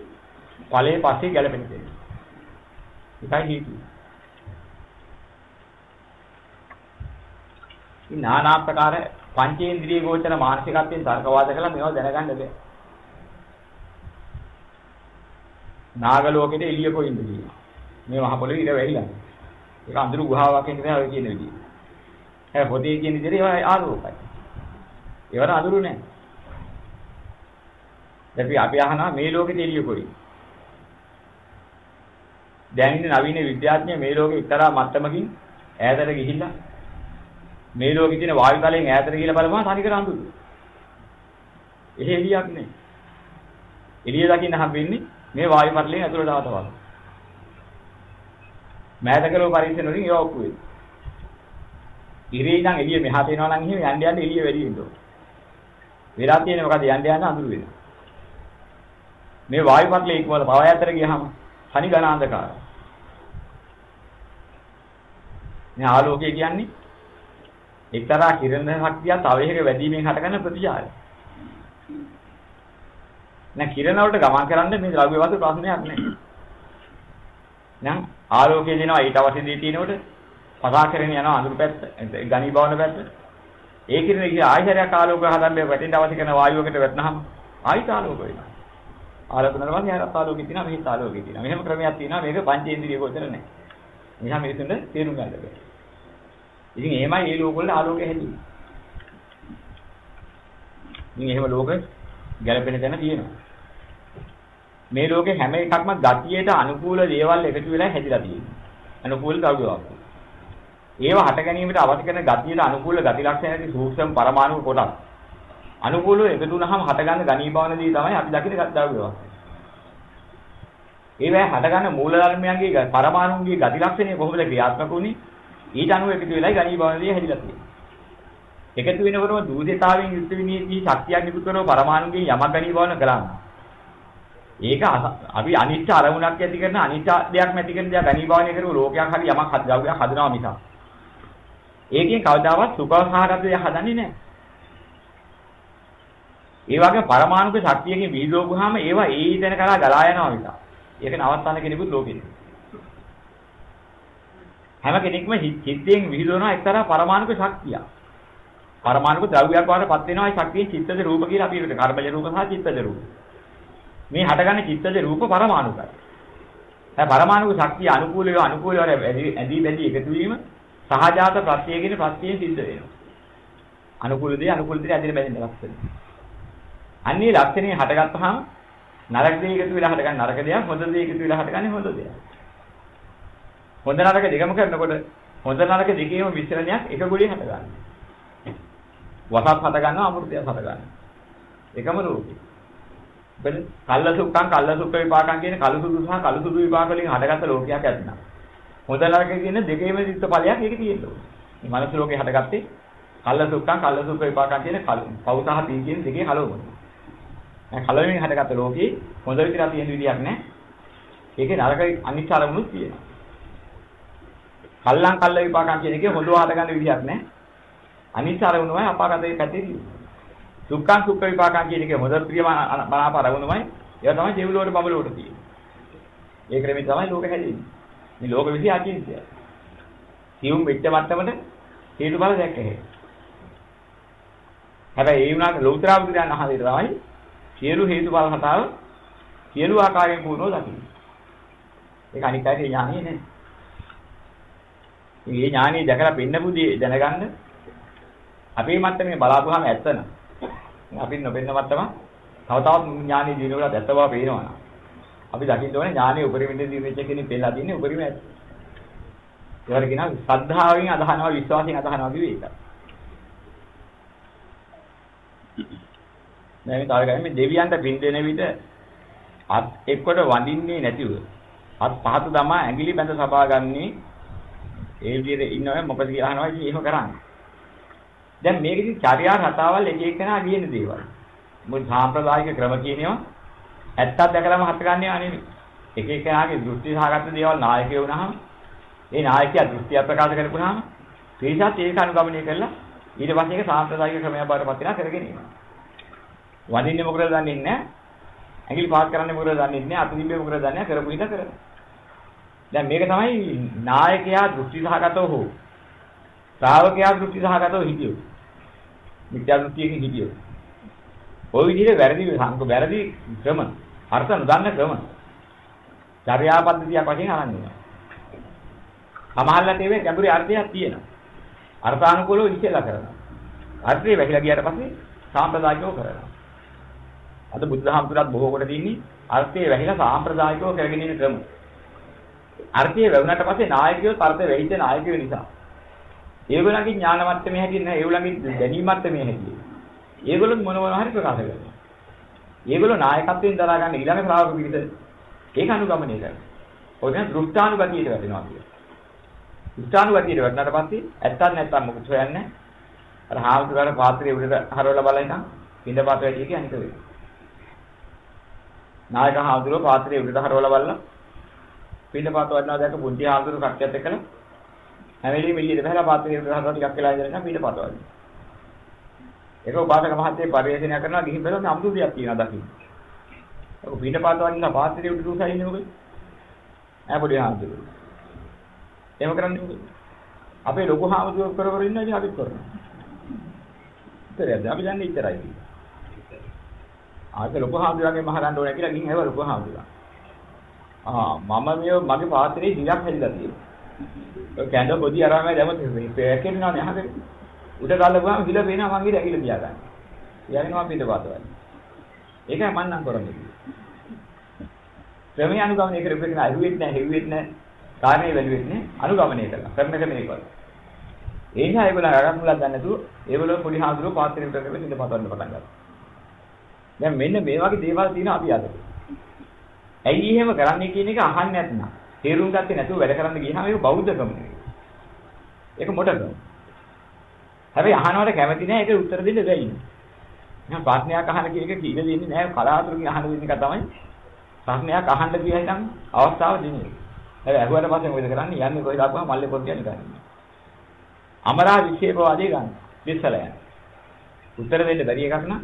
ඵලයේ පස්සේ ගැලපෙන දෙයක්. ඒකයි හේතුව. নানা ආකාර පංචේන්ද්‍රිය ගෝචර මානසිකත්වයෙන් තර්කවාද කළා මේවා දැනගන්න බෑ. නාග ලෝකෙට එළිය කොයින්ද කියනවා. මේ මහ පොළොවේ ඉර වැහිලා. ඒක අඳුරු ගුහාවක් කියන්නේ ඔය කියන විදිහ. හැබැයි පොතේ කියන විදිහට ඒවා ආලෝකයි. ඒවට අඳුරු නැහැ. දැන් අපි අහනවා මේ ලෝකෙට එළිය කොයි. දැන් ඉන්න නවීන විද්‍යාඥයෝ මේ ලෝකෙ එක්තරා මට්ටමකින් ඈතට ගිහිල්ලා මේ ලෝකෙ තියෙන වායු තලයෙන් ඈතට ගිහිල්ලා බලපුවම තනිකර අඳුරු. එහෙ එළියක් නෑ. එළිය දකින්න හම්බෙන්නේ මේ වායු මණ්ඩලයෙන් ඇතුළට ආවතවල. මෑතකලෝ පරීක්ෂණ වලින් ඒවා ඔක්කො වෙයි. ඉරේ ඉඳන් එළිය මෙහාට එනවා නම් එහෙම යන්න යන්න එළිය වැඩි වෙනවා. වෙලා තියෙන්නේ මොකද යන්න යන්න අඳුර වෙනවා. මේ වායු මණ්ඩලයේ ඉක්මවල පව යතර ගියහම හනි ඝන අන්ධකාරය. මේ ආලෝකය කියන්නේ එක්තරා කිරණ ශක්තිය තව එකක වැඩිමෙන් හටගන්න ප්‍රතිචාරය. නැ කිරණ වලට ගමන් කරන්න මේ ද්‍රව්‍ය වස්තු ප්‍රශ්නයක් නැහැ. නම් ආලෝකය දෙනවා ඊට අවශ්‍ය දේ තියෙනකොට පසාකරගෙන යනවා අඳුරු පැත්ත, ගණීභවන පැත්ත. ඒ කිරණ ඉතින් ආයතරයක් ආලෝක හදන්න වැටෙන්න අවශ්‍ය කරන වායුවකට වැටෙනහම ආයිත් ආලෝක වෙනවා. ආලෝක කරනවා කියන්නේ අරත් ආලෝකෙ තියෙනවා මෙහිත් ආලෝකෙ තියෙනවා. මෙහෙම ක්‍රමයක් තියෙනවා මේක පංචේන්ද්‍රිය කොතන නැහැ. එනිසා මිනිසුන්ට තේරුම් ගන්න බෑ. ඉතින් එහෙමයි මේ ලෝක වල ආලෝකය හැදෙන්නේ. ඉතින් එහෙම ලෝක ගැලපෙන තැන තියෙනවා. මේ ලෝකේ හැම එකක්ම ගතියට අනුකූල දේවල් එකතු වෙලා හැදිලා තියෙනවා. අනුකූල ද්‍රව්‍යයක්. ඒව හට ගැනීමට අවශ්‍ය කරන ගතියට අනුකූල ගති ලක්ෂණ ඇති සූක්ෂම පරමාණු කොටස්. අනුකූලව එකතු වුණාම හටගන්න ගණීභවනදී තමයි අපි දකින ද්‍රව්‍යයක්. ඒවැ හටගන්න මූල ධර්මයන්ගේ පරමාණුන්ගේ ගති ලක්ෂණය කොහොමද ක්‍රියාත්මක වුනේ? ඊට අනුව එකතු වෙලා ගණීභවනදී හැදිලා තියෙනවා. එකතු වෙනකොටම දූෂිතාවෙන් යුක්ත විනීති ශක්තියක් නිකුත් කරන පරමාණුන්ගෙන් යමක් ගණීභවන කරනවා. ඒක අපි අනිත්‍ය අරමුණක් ඇති කරන අනිත්‍ය දෙයක් නැති කරන දෙයක් ගණීභවනය කරපු ලෝකයක් හරි යමක් හදවයක් හදනවා මිසක්. ඒකෙන් කවදාවත් සුඛසහගත දෙයක් හදන්නේ නැහැ. ඒ වගේ පරමාණුක ශක්තියකින් විහිදුවපුවාම ඒවා ඒ තැන කරා ගලා යනවා මිසක්. ඒක නවත්තන්න කෙනෙකුත් ලෝකෙ හැම කෙනෙක්ම චිත්තයෙන් විහිදුවනවා එක්තරා පරමාණුක ශක්තියක්. පරමාණුක ද්‍රව්‍යයක් වඩපත් වෙනවා ඒ ශක්තිය චිත්තජ රූප කියලා අපි ඒකට කර්මජ රූප සහ චිත්තජ රූප. මේ හටගන්නේ චිත්තජ රූප පරමාණුකයි. ඒ පරමාණුක ශක්තිය අනුකූලව අනුකූලව ඇදී බැඳී එකතු වීම සහජාත ප්‍රත්‍යයෙන් ප්‍රත්‍යයෙන් සිද්ධ වෙනවා. අනුකූල දේ අනුකූල දේ ඇදින බැඳෙන ලක්ෂණ. අන්නේ ලක්ෂණේ හටගත්තාම නරක දේ එකතු වෙලා හටගන්න නරක දෙයක් හොඳ දේ එකතු වෙලා හටගන්නේ හොඳ දෙයක්. හොඳ නරක දෙකම කරනකොට හොඳ නරක දෙකේම මිශ්‍රණයක් එක ගුලිය හටගන්නවා. වසත් හට ගන්නවා අමෘතය හට ගන්නවා. එකම රූපේ. බෙද කල්ල සුක්ඛං කල්ල සුක්ඛ විපාකං කියන කලු සුදු සහ කලු සුදු විපාක වලින් හටගත්ත ලෝකයක් ඇතිනම්. හොඳ නරක කියන දෙකේම සිත් ඵලයක් ඒකේ තියෙනවා. මේ මනස ලෝකේ හටගත්තේ කල්ල සුක්ඛං කල්ල සුක්ඛ විපාකං කියන කලු පෞතහ තී කියන දෙකේ කලවම. දැන් කලවෙන් හටගත්ත ලෝකේ හොඳ විතරක් තියෙන විදියක් නැහැ. ඒකේ නරක අනිත් අරමුණුත් තියෙනවා. කල්ලං කල්ල විපාකං කියන එකේ හොඳව හටගන්න විදියක් නැහැ. අනිත් අරමුණමයි අපාගතේ පැතිරි. දුක්ඛං සුඛ විපාකං කියන එකේ හොඳ ප්‍රිය බලාප අරමුණමයි ඒවා තමයි දෙවිලෝට බබලෝට තියෙන්නේ. ඒ ක්‍රමෙන් තමයි ලෝක හැදෙන්නේ. මේ ලෝක විසි අචින්ත්‍ය. සියුම් වෙච්ච මට්ටමට හේතු බල දැක්කේ. හැබැයි ඒ වුණාට ලෞතර බුදුරයන් අහලේ තමයි සියලු හේතු බල හතාව සියලු ආකාරයෙන් පුරනෝ දකින්න. ඒක අනිත් අයට ඥානෙ නෑ. මේ ඥානෙ දැකලා පින්නපු දේ දැනගන්න අපේ මට්ටමේ බලාපුවාම ඇත්තන. අපි නොපෙන්න මට්ටම තව තවත් ඥානෙ දිනවල ඇත්ත බව පේනවනම්. අපි දකින්න ඕනේ ඥානෙ උපරිමයෙන් දිනෙච්ච කෙනෙක් පෙන්නලා තින්නේ උපරිම ඇත්ත. ඒවට කියනවා ශ්‍රද්ධාවෙන් අදහනවා විශ්වාසයෙන් අදහනවා කිව්වේ ඒකයි. දැන් තව ගන්නේ මේ දෙවියන්ට පින් දෙන විට අත් එක්කොට වඳින්නේ නැතිව අත් පහත දමා ඇඟිලි බැඳ සබා ගන්නේ ඒ විදිහට ඉන්නවම මොකද කියලා අහනවා ඉතින් එහෙම කරන්නේ. දැන් මේකෙදි චර්යා රටාවල් එක එකනා කියන දේවල්. මොකද සාම්ප්‍රදායික ක්‍රම කියනවා ඇත්තක් දැකලාම හටගන්නේ නෙමෙයි. එක එකනාගේ දෘෂ්ටි සහගත දේවල් නායකයෝ වුණාම ඒ නායකයා දෘෂ්ටිය ප්‍රකාශ කරපුවාම ත්‍රිසත් ඒක අනුගමනය කරලා ඊට පස්සේ ඒක සාම්ප්‍රදායික ක්‍රමයක් බවට පත් වෙනවා කරගෙන ඉන්නවා. වඳින්නේ මොකද දන්නේ නැහැ. ඇඟිලි පාත් කරන්නේ මොකද දන්නේ නැහැ. අත දිබ්බේ මොකද දන්නේ නැහැ. කරපු විදිහ කරනවා. දැන් මේක තමයි නායකයා දෘෂ්ටි සහගතව හෝ ශ්‍රාවකයා දෘෂ්ටි සහගතව හිටියෝ. මිත්‍යා දෘෂ්ටියකින් හිටියෝ. ওই විදිහට වැරදි සංක වැරදි ක්‍රම අර්ථ නොදන්න ක්‍රම චර්යාපද්ධතියක් වශයෙන් අරන් ඉන්නවා. සමහරවිට ඒකේ ගැඹුරු අර්ථයක් තියෙනවා. අර්ථානුකූලව ඉස්සෙල්ලා කරනවා. අර්ථය වැහිලා ගියාට පස්සේ සාම්ප්‍රදායිකව කරනවා. අද බුදුදහමතුලත් බොහෝ කොට තින්නේ අර්ථය වැහිලා සාම්ප්‍රදායිකව කරගෙන ඉන්න ක්‍රම. අර්ථය වැවුනට පස්සේ නායකයෝ අර්ථය වෙහිච්ච නායකයෝ නිසා. ඒගොල්ලන්ගේ ඥාන මට්ටමේ හැටියට නෑ ඒගොල්ලන්ගේ දැනීම මට්ටමේ හැටියට. ඒගොල්ලෝ මොන මොනවා හරි ප්‍රකාශ කරනවා. ඒගොල්ලෝ නායකත්වයෙන් දරා ගන්න ඊළඟ ශ්‍රාවක පිරිස ඒක අනුගමනය කරනවා. ඔය කියන්නේ දෘෂ්ටානුගතියට වැටෙනවා කියන්නේ. දෘෂ්ටානුගතියට වැටුණාට පස්සේ ඇත්තක් නැත්තම් මොකද හොයන්නේ? අර හාමුදුරුවෝ පාත්‍රයේ උඩට හරවලා බලනකම් පින්දපාත වැඩි කියන්නේ අනික වෙයි. නායක හාමුදුරුවෝ පාත්‍රයේ උඩට හරවලා බලලා පින්දපාත වඩනවා දැක පුංචි හාමුදුරුවෝ කට්ටියත් එක්කලා හැම වෙලෙම එළියට බහලා පාත්‍රයේ ගහනවා ටිකක් වෙලා ඉඳලා පිට පතවල. ඒක උපාසක මහත්තයේ පරිශීලනය කරනවා ගිහින් බලන්න අමුතු දෙයක් තියෙනවා දකින්න. ඔක පිට පතවල ඉන්න පාත්‍රයේ උඩ දුසයි ඉන්නේ මොකද? ඈ පොඩි හාමුදුරුවෝ. එහෙම කරන්නේ මොකද? අපේ ලොකු හාමුදුරුවෝ කර කර ඉන්නවා ඉතින් අපිත් කරනවා. ඉතරයක්ද අපි දන්නේ ඉතරයි. ආයෙ ලොකු හාමුදුරුවන්ගේ මහරන්න ඕනේ කියලා ගිහින් හැව ලොකු හාමුදුරුවෝ. ආ මම මේ මගේ පාත්‍රයේ දිලක් හැදිලා තියෙනවා. ඔය කැඳ පොඩි අරම දැමත පැකේනවා නේ අහකට. උඩ ගල්ලපුවාම හිල පේනවා මං ඉර ඇහිල තියාගන්න. තියාගෙන මම පිට පාතවල. ඒකයි මම නම් කරන්නේ. ක්‍රමයේ අනුගමනය කරපෙන්න අහුවෙත් නැහැ, හෙව්වෙත් නැහැ. කාරණේ වැළුවෙත් නැහැ. අනුගමනය කරලා. කරන එක මේක. ඒ නිසා ඒගොල්ලෝ අරන් මුලක් ගන්න නැතුව ඒගොල්ලෝ පොඩි හාමුදුරුවෝ පාත්‍රයට කරගෙන ඉඳ පතවන්න පටන් ගත්තා. දැන් මෙන්න මේ වගේ දේවල් තියෙනවා අපි අද. ඇයි එහෙම කරන්නේ කියන එක අහන්නේ නැත්නම් තේරුම් ගත්තේ නැතුව වැඩ කරන්න ගියහම ඒක බෞද්ධකම නෙවෙයි. ඒක මොටකම. හැබැයි අහනවට කැමති නැහැ ඒක උත්තර දෙන්න බැහැ ඉන්නේ. මම ප්‍රශ්නයක් අහන කියන එක කීක දෙන්නේ නැහැ කලාතුරකින් අහන දෙන එක තමයි. ප්‍රශ්නයක් අහන්න ගියහම අවස්ථාව දෙන්නේ. හැබැයි අහුවට පස්සේ මොකද කරන්නේ? යන්නේ කොයි දාපුවා මල්ලේ පොත් කියන්නේ ගන්න. අමරා විශේෂවාදී ගන්න. ඉස්සල යන. උත්තර දෙන්න බැරි එකක් නම්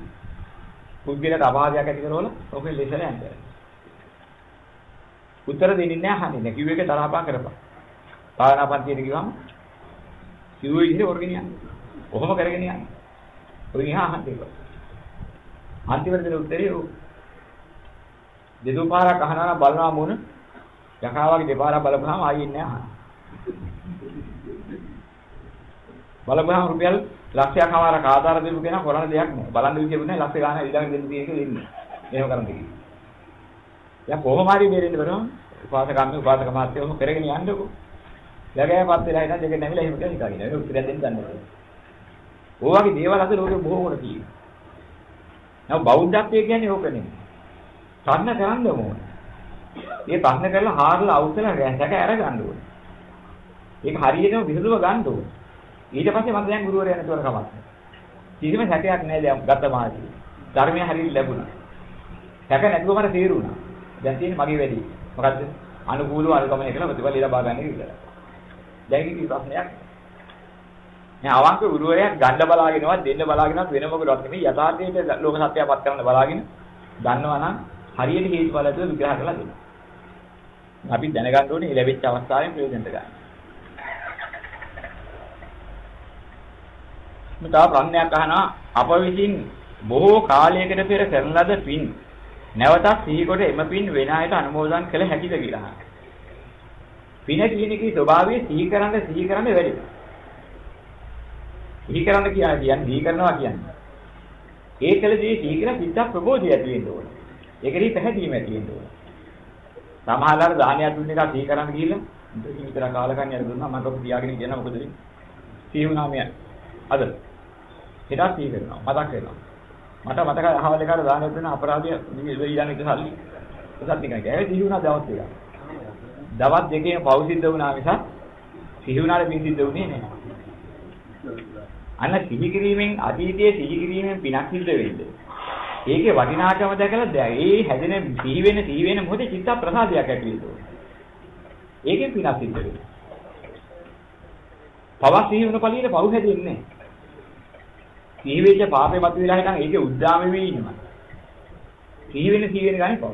පුද්ගලයාට අභාවයක් ඇති කරවල ඔකේ ලෙසල යන්නේ. උත්තර දෙන්නේ නැහැ අහන්නේ නැහැ. කිව්ව එක තරහපා කරපන්. භාවනා පන්තියට ගිහම කිව්ව විදිහට ඔරගෙන යන්න. කොහොම කරගෙන යන්න. ඔය නිහා අහන්න ඒක. අන්තිමට දෙන උත්තරේ ඔව්. දෙතුන් පාරක් අහනවා නම් බලනවා මොන යකා වගේ දෙපාරක් බලපුවාම ආයෙත් නෑ අහන්න. බලපුවාම රුපියල් ලක්ෂයක් හමාරක් ආධාර දෙපු කෙනා කරන දෙයක් නෑ. බලන්න විදිහකුත් නෑ ලක්ෂ ගාණක් ඊළඟ දෙන්න තියෙන එක දෙන්නේ. එහෙම කරන්න දෙන්නේ. දැන් කොහොම හරි මෙරෙන්න වෙනවා. උපාසකම්ම උපාසක මාත්‍ය ඔහොම කරගෙන යන්නකෝ. ලැබෑපත් වෙලා ඉඳන් දෙක නැමිලා එහෙම කියලා හිතාගෙන. ඒක උත්තර දෙන්න දන්නේ නැහැ. ඔය වගේ දේවල් අද ලෝකෙ බොහෝ වුණ තියෙනවා. නම බෞද්ධත්වය කියන්නේ ඕක නෙමෙයි. ප්‍රශ්න කරන්න ඕනේ. මේ ප්‍රශ්න කරලා හාරලා අවුස්සලා රැසක අර ගන්න ඕනේ. ඒක හරියටම විසඳුම ගන්න ඕනේ. ඊට පස්සේ මම දැන් ගුරුවරයා නැතුව කමක් නැහැ. කිසිම සැකයක් නැහැ දැන් ගත්ත මාසෙ. ධර්මය හරියට ලැබුණා. සැක නැතුව මට තේරුණා. දැන් තියෙන්නේ මගේ වැඩි. මොකද්ද? අනුකූලව අනුගමනය කරලා ප්‍රතිඵල ලබා ගන්න එක විතරයි. දැන් කිසි ප්‍රශ්නයක් නෑ අවංක ගුරුවරයා ගන්න බලාගෙනවත් දෙන්න බලාගෙනවත් වෙන මොකටවත් නෙමෙයි යථාර්ථයට ලෝක සත්‍යයපත් කරන්න බලාගෙන දන්නවා නම් හරියට හේතුඵල දෙක විග්‍රහ කරලා දෙන්න. අපි දැනගන්න ඕනේ ලැබිච්ච අවස්ථාවෙන් ප්‍රයෝජනට ගන්න. මම තව ප්‍රශ්නයක් අහනවා අප විසින් බොහෝ කාලයකට පෙර කරන ලද පින් නැවතත් සිහි කොට එම පින් වෙන අයට අනුමෝදන් කළ හැකිද කියලා. පින කියන එකේ ස්වභාවය සිහි කරන්න සිහි කරන්න වැඩි. සිහි කරන්න කියන්නේ සිහි කරනවා කියන්නේ. ඒකලදී සිහි කරලා සිත ප්‍රබෝධය ඇති වෙන්න ඕනේ. ඒකදී පැහැදීම ඇති වෙන්න ඕනේ. සමහරවල් දානයක් දුන්න එක සිහි කරන්න ගිහිල්ලා විතර කාලකන්‍යර දුන්නා මම කපු තියාගෙන කියන මොකද වෙන්නේ? සිහි වුණා මෙයා. අද. හෙටත් සිහි කරනවා. මතක් වෙනවා. මට මතකයි අහවල් එකට දානෙ දෙන අපරාධය ඊළඟ එක සල්ලි. ඒකත් නිකන් ඒ සිහි වුණා දවස් දෙකක්. දවස් දෙකේම පව් සිද්ධ වුණා මිසක් සිහි වුණාට පින් සිද්ධ වුණේ නැහැ. අන්න සිහි කිරීමෙන් අතීතයේ සිහි කිරීමෙන් පිනක් සිද්ධ වෙන්නේ. ඒකේ වටිනාකම දැකලා දැන් ඒ හැදෙන සිහි වෙන සිහි වෙන මොහොතේ චිත්ත ප්‍රසාදයක් ඇති වෙනවා. ඒකෙන් පිනක් සිද්ධ වෙනවා. පවක් සිහි වුණ පළියට පව් හැදෙන්නේ නැහැ. සිහි වෙච්ච පාපේ මත වෙලා හිටන් ඒකේ උද්දාම වෙවි ඉන්නවා. සිහි වෙන සිහි වෙන ගානේ පව්.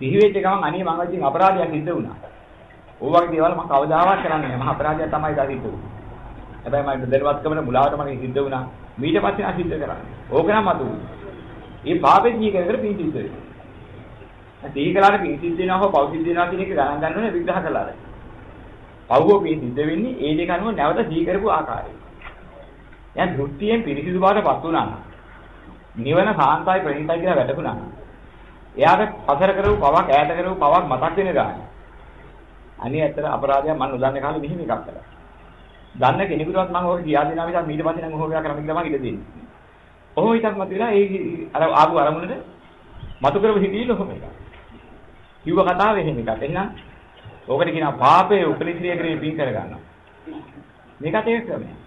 සිහි වෙච්ච ගමන් අනේ මම ඉතින් අපරාධයක් සිද්ධ වුණා. ඕ වගේ දේවල් මම කවදාවත් කරන්නේ නැහැ. මම අපරාධයක් තමයි දා සිද්ධ වුනේ. හැබැයි මම දැනුවත්කමන මුලාවට මම සිද්ධ වුණා. ඊට පස්සේ ආ සිද්ධ කරන්නේ. ඕක නම් මතු. මේ පාපේ සිහි කර කර පින් සිද්ධ වෙනවා. සිහි කළාට පින් සිද්ධ වෙනවා හෝ පව් සිද්ධ වෙනවා කියන එක ගණන් ගන්න ඕනේ විග්‍රහ කළාද. පව්ව පින් සිද්ධ වෙන්නේ ඒ දෙක අනුව නැවත සිහි කරපු ආකාරය. දැන් දෘෂ්ටියෙන් පිරිසිදු බවටපත් වුණා නම් නිවන සාන්තයි ප්‍රණීතයි කියලා වැටහුණා නම් එයාට පසර කරපු පවක් ඈත කරපු පවක් මතක් වෙන ගාන. අනේ ඇත්තට අපරාධයක් මම නොදන්න කාලේ මෙහිම එකක් කළා. දන්න කෙනෙකුටවත් මම ඕක ගියා දිනා මිසක් ඊට පස්සේ නම් ඔහොම එකක් කරන්න කියලා මම ඉඩ දෙන්නේ. ඔහොම හිතක් මත වෙලා ඒ අර ආපු අරමුණට මතු කරව හිතීල ඔහොම එකක්. කිව්ව කතාව එහෙම එකක්. එහෙනම් ඕකට කියනවා පාපයේ උපනිශ්‍රය කරේ පින් කර ගන්නවා. මේකත් ඒක ක්‍රමයක්.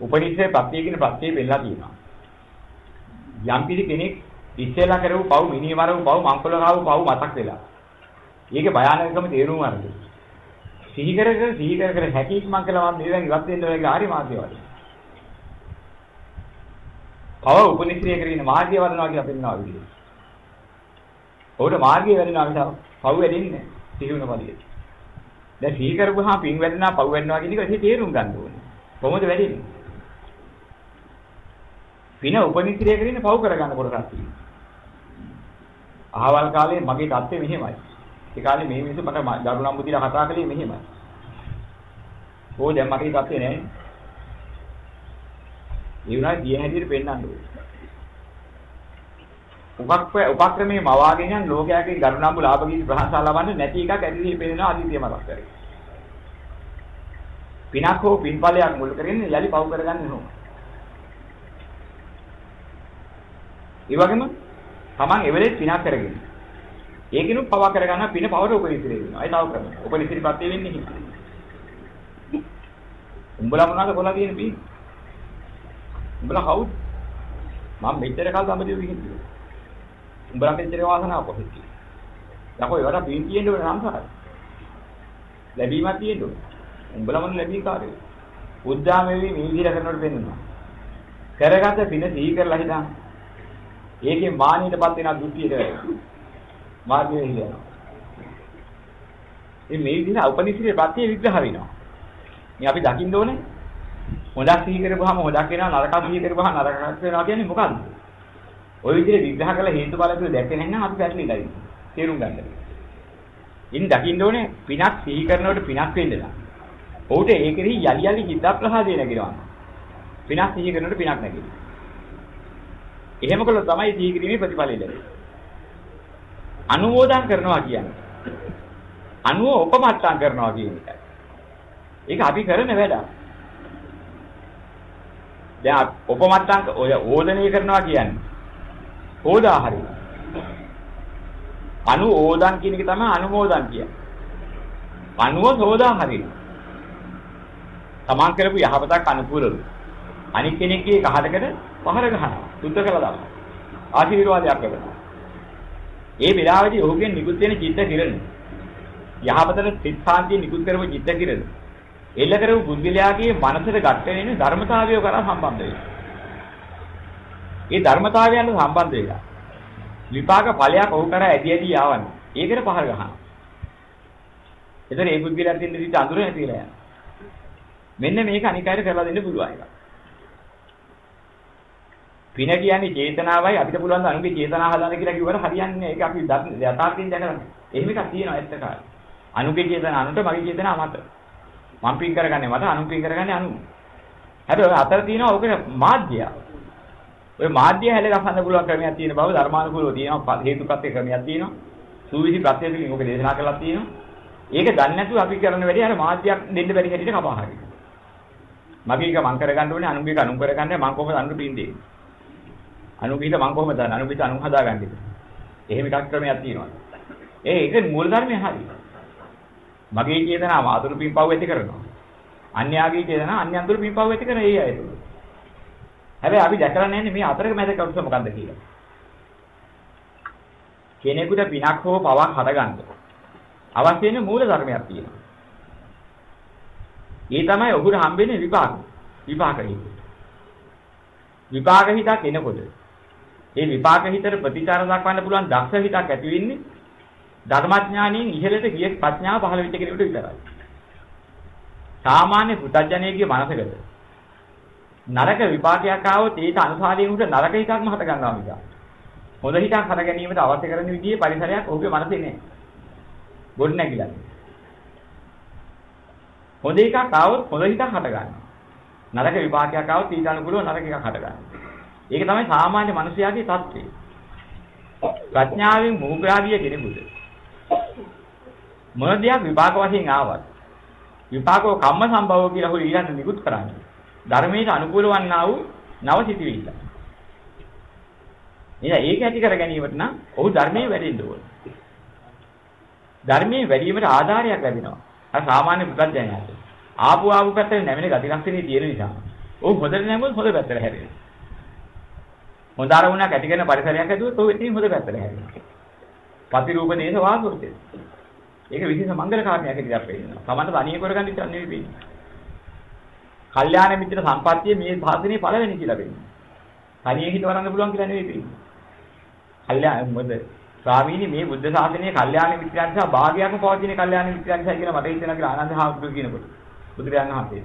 උපනිශ්‍රේ ප්‍රත්‍ය කියන ප්‍රත්‍යේ වෙලා තියෙනවා. යම් පිළි කෙනෙක් ඉස්සෙල්ලා කරපු පව් මිනිමරව පව් මංකොල ගාව පව් මතක් වෙලා. ඒකේ භයානකම තේරුම් අරගෙන. සිහි කර කර සිහි කර කර හැකීක්මක් කළා මම මේවෙන් ඉවත් වෙන්න ඕනේ කියලා ආරි මාර්ගය වඩන. පව උපනිශ්‍රය කරගෙන මාර්ගය වඩනවා කියලා පෙන්වනවා විදිහට. ඔහුට මාර්ගය වැඩෙනවා නිසා පව් වැඩෙන්නේ සිහි වුණ පරිදි. දැන් සිහි කරපුවාම පින් වැඩෙනවා පව් වැඩෙනවා කියන එක ඉතින් තේරුම් ගන්න ඕනේ. කොහොමද වැඩෙන්නේ? පින උපනිශ්‍රය කරගෙන පව් කරගන්න කොටසක් තියෙනවා. අහවල් කාලේ මගේ தත්ත්වය මෙහෙමයි. ඒ කාලේ මේ මිනිස්සු මට දරුණම් බුදිලා කතා කළේ මෙහෙමයි. ඕ දැන් මට ඒ தත්ත්වේ නැහැ. ඒ වුණා දිය හැටියට පෙන්වන්න ඕනේ. උපක් උපක්‍රමයේ මවාගෙන යන ලෝකයාගේ ගරුණම්බු ලාභගී ප්‍රහංසා ලබන්නේ නැති එකක් ඇතිදී පෙන්වනවා අදීතිය මතක් කරේ. පිනක් හෝ පින්ඵලයක් මුල් කරගෙන යලි පව් කරගන්න ඕන. ඒ වගේම Taman එවෙලේ පිනක් කරගෙන. ඒකිනු පව කරගන්න පින පවට උපනිසිරේ වෙනවා. ඒ තව ක්‍රම. උපනිසිරි පත්‍ය වෙන්නේ හිතේ. උඹලා මොනවාද කොලා තියෙන පින්? උඹලා කවුද? මම මෙච්චර කල් සම්බන්ධ වෙන්නේ. උඹලා මෙච්චර වාසනාව කොහෙද? යකෝ ඒවට පින් තියෙන්න ඕනේ සංසාරේ. ලැබීමක් තියෙන්න ඕනේ. උඹලා මොන ලැබී කාර්යය? උද්දාමෙවි මේ විදිහට කරනකොට පෙන්වනවා. කරගත පින සිහි කරලා හිටා. ඒකේ මානියටපත් වෙන දුක්තියට මාර්ගයේ හිලනවා. මේ මේ විදිහට උපනිශ්‍රේ ප්‍රත්‍ය විග්‍රහ වෙනවා. මේ අපි දකින්න ඕනේ හොඳක් සිහි කරපුවාම හොඳක් වෙනවා නරකක් සිහි කරපුවාම නරකක් වෙනවා කියන්නේ මොකද්ද? ওই විදිහට විග්‍රහ කළ හේතු බල කියලා දැක්කේ නැත්නම් අපි පැටලිලා ඉන්නේ. තේරුම් ගන්න. ඉන් දකින්න ඕනේ පිනක් සිහි කරනකොට පිනක් වෙන්නලා. ඔහුට ඒකෙහි යලි යලි හිත ප්‍රහාදේ නැගිනවා. පිනක් සිහි කරනකොට පිනක් නැගිනවා. එහෙම කළොත් තමයි සිහි කිරීමේ ප්‍රතිඵලය ලැබෙන්නේ. අනුමෝදන් කරනවා කියන්නේ. අනුව උපමට්ටම් කරනවා කියන එකයි. ඒක අපි කරන වැඩක්. දැන් උපමට්ටම් ඔය ඕදනය කරනවා කියන්නේ ඕදා හරි. අනු ඕදන් කියන එක තමයි අනුමෝදන් කියන්නේ. අනුව සෝදා හරි. තමන් කරපු යහපතක් අනුකූලව. අනික් කෙනෙක්ගේ කහඩකට පහර ගහනවා. සුද්ධ කළා දානවා. ආශිර්වාදයක් කරනවා. ඒ වෙලාවේදී ඔහුගෙන් නිකුත් වෙන චිත්ත කිරණ යහපතට සිත් සාන්තිය නිකුත් කරපු චිත්ත කිරණ එල්ල කරපු බුද්ධිලයාගේ මනසට ගැට වෙන ධර්මතාවය කරා සම්බන්ධ වෙනවා. ඒ ධර්මතාවයන්ට සම්බන්ධ වෙලා විපාක ඵලයක් ඔහු කරා ඇදී ඇදී ආවන්නේ. ඒකට පහර ගහනවා. එතන ඒ බුද්ධිලට දෙන්න දිට අඳුර නැතිලා යනවා. මෙන්න මේක අනිකායට කරලා දෙන්න පුළුවන් එකක්. පින කියන්නේ චේතනාවයි අපිට පුළුවන් ද අනුගේ චේතනාව හදන්න කියලා කිව්වට හරියන්නේ නැහැ. ඒක අපි යථාර්ථයෙන් දැකලා. එහෙම එකක් තියෙනවා ඇත්ත කාලේ. අනුගේ චේතනාව අනුට මගේ චේතනාව මත. මම පින් කරගන්නේ මට අනුන් පින් කරගන්නේ අනු. හැබැයි අතර තියෙනවා ඔක මාධ්‍යය. ඔය මාධ්‍ය හැලේ ගහන්න පුළුවන් ක්‍රමයක් තියෙන බව ධර්මානුකූලව තියෙනවා හේතුපත්‍ය ක්‍රමයක් තියෙනවා. සූවිසි ප්‍රත්‍යයෙන් ඔක දේශනා කරලා තියෙනවා. ඒක දන්නේ නැතුව අපි කරන වැඩේ අර මාධ්‍යයක් දෙන්න බැරි හැටියට කපහරි. මගේ එක මං කරගන්න ඕනේ අනුන්ගේ එක අනුන් කරගන්නේ මං කොහොමද අනුන් පින් දෙන්නේ? අනුන්ගේ එක මං කොහොමද දන්නේ? අනුන්ගේ අනුන් හදාගන්නේ. එහෙම එකක් ක්‍රමයක් තියෙනවා. ඒ ඒක මූල ධර්මයේ හරියි. මගේ චේතනාව ආතුරු පින්පව් ඇති කරනවා. අන්‍යාගේ චේතනාව අන්‍යයන් තුරු පින්පව් ඇති කරන ඒ අය තුරු. හැබැයි අපි දැකලා නැන්නේ මේ අතරක මැද කවුරුස මොකද්ද කියලා. කෙනෙකුට පිනක් හෝ පවක් හදගන්න අවශ්‍ය වෙන මූල ධර්මයක් තියෙනවා. ඒ තමයි ඔහුට හම්බෙන්නේ විපාක. විපාක හිත. විපාක හිතක් එනකොට ඒ විපාක හිතට ප්‍රතිචාර දක්වන්න පුළුවන් දක්ෂ හිතක් ඇති වෙන්නේ ධර්මඥානියෙන් ඉහළට ගිය ප්‍රඥාව පහළ වෙච්ච කෙනෙකුට විතරයි. සාමාන්‍ය පුතඥයෙක්ගේ මනසකට නරක විපාකයක් ආවොත් ඒක අනුසාරයෙන් උට නරක හිතක්ම හට ගන්නවා මිස. හොඳ හිතක් හට ගැනීමට අවශ්‍ය කරන විදිහේ පරිසරයක් ඔහුගේ මනසේ නැහැ. ගොඩ නැගිලා. හොඳ එකක් ආවොත් හොඳ හිතක් හට ගන්නවා. නරක විපාකයක් ආවොත් ඊට අනුකූලව නරක එකක් හට ගන්නවා. ඒක තමයි සාමාන්‍ය මිනිසයාගේ தත්ත්වය. ප්‍රඥාවෙන් මුහුග්‍රාවිය කෙනෙකුට මොන දෙයක් විපාක වශයෙන් ආවත් විපාකෝ කම්ම සම්භව කියලා හොය ඊළඟ නිකුත් කරන්නේ. ධර්මයට අනුකූල වන්නා වූ නව සිටිවිල්ල. එහෙනම් ඒක ඇති කර ගැනීමට නම් ඔහු ධර්මයේ වැඩෙන්න ඕන. ධර්මයේ වැඩිවීමට ආධාරයක් ලැබෙනවා. අර සාමාන්‍ය පුතඥයාට. ආපු ආපු පැත්තේ නැමෙන ගති ලක්ෂණේ තියෙන නිසා. ඔහු හොඳට නැමුවොත් හොඳ පැත්තට හැරෙනවා. හොඳ අරමුණක් ඇති කරන පරිසරයක් ඇදුවොත් ඔහු එතනින් හොඳ පැත්තට හැරෙනවා. පතිරූප දේශ වාසෝචේ. ඒක විශේෂ මංගල කාරණයක් හැටියට පේනවා. තමන්ට තනිය කරගන්න විතර නෙවෙයි වෙන්නේ. කල්යාණ මිත්‍ර සම්පත්තිය මේ සාසනයේ පළවෙනි කියලා වෙන්නේ. තනියෙන් හිත වරන්න පුළුවන් කියලා නෙවෙයි වෙන්නේ. කල්යාණ මොකද ස්වාමීනි මේ බුද්ධ ශාසනයේ කල්යාණ මිත්‍රයන් නිසා භාගයක්ම පවතින කල්යාණ මිත්‍රයන් නිසා කියලා මට හිතෙනවා කියලා ආනන්ද හාමුදුරුවෝ කියනකොට බුදුරජාණන් වහන්සේ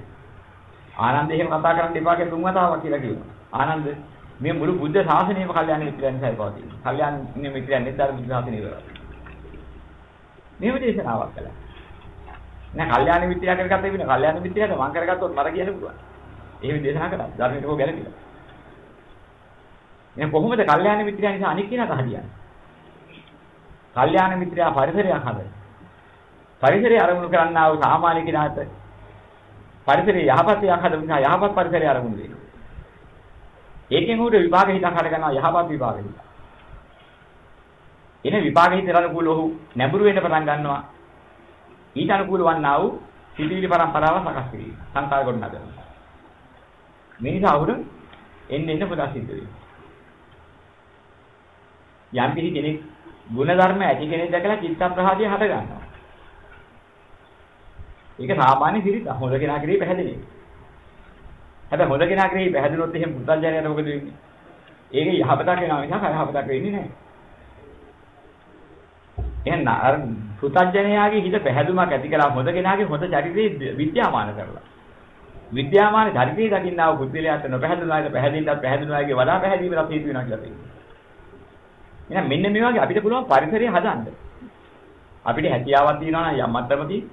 ආනන්ද එහෙම කතා කරන්න එපා කියලා තුන් වතාවක් කියලා කිව්වා. ආනන්ද මේ මුළු බුද්ධ ශාසනයම කල්යාණ මිත්‍රයන් නිසායි පවතින්නේ. කල්යාණ මිත්‍රයන් නෙද්දාර බුද්ධ ශාසනය ඉවරයි. මේව දේශනාවක් කළා. නෑ කල්යාණ මිත්‍යා කරගත්ත වෙන කල්යාණ මිත්‍යාට මං කරගත්තොත් මට කියන්න පුළුවන්. එහෙම දේශනා කළා. ධර්මයට කො ගැලපිලා. මේ කොහොමද කල්යාණ මිත්‍යා නිසා අනික් කෙනාට හරියන්නේ? කල්යාණ මිත්‍යා පරිසරයක් හදන. පරිසරය අරමුණු කරන්නා වූ සාමාන්‍ය කෙනාට පරිසරයේ යහපත් එකක් හදන නිසා යහපත් පරිසරය අරමුණු වෙනවා. ඒකෙන් උඩ විභාග හිතක් හට ගන්නවා යහපත් විභාග හිත. එන විභාග හිතට අනුකූල ඔහු නැඹුරු වෙන්න පටන් ගන්නවා. ඊට අනුකූල වන්නා වූ සිතිවිලි පරම්පරාව සකස් කිරීම. සංකාර කොට නගනවා. මේ නිසා ඔහුට එන්න එන්න පුදා සිද්ධ වෙනවා. යම් කිසි කෙනෙක් ಗುಣධර්ම ඇති කෙනෙක් දැකලා චිත්ත ප්‍රහාදය හට ගන්නවා. ඒක සාමාන්‍ය සිරිත හොඳ කෙනා කෙරෙහි පැහැදිලි. හැබැයි හොඳ කෙනා කෙරෙහි පැහැදිලොත් එහෙම පුතල්ජනයට මොකද වෙන්නේ? ඒක යහපතක් වෙනවා මිසක් අයහපතක් වෙන්නේ නැහැ. එහෙනම් අර පුතල්ජනයාගේ හිත පැහැදුමක් ඇති කළා හොඳ කෙනාගේ හොඳ චරිතේ විද්‍යාමාන කරලා. විද්‍යාමාන චරිතේ දකින්නා වූ බුද්ධිලයට නොපැහැදුනාට පැහැදින්නත් පැහැදුනාගේ වඩා පැහැදීමක් හේතු වෙනවා කියලා තියෙනවා. එහෙනම් මෙන්න මේ වගේ අපිට පුළුවන් පරිසරය හදන්න. අපිට හැකියාවක් තියෙනවා නම් යම් මට්ටමකින්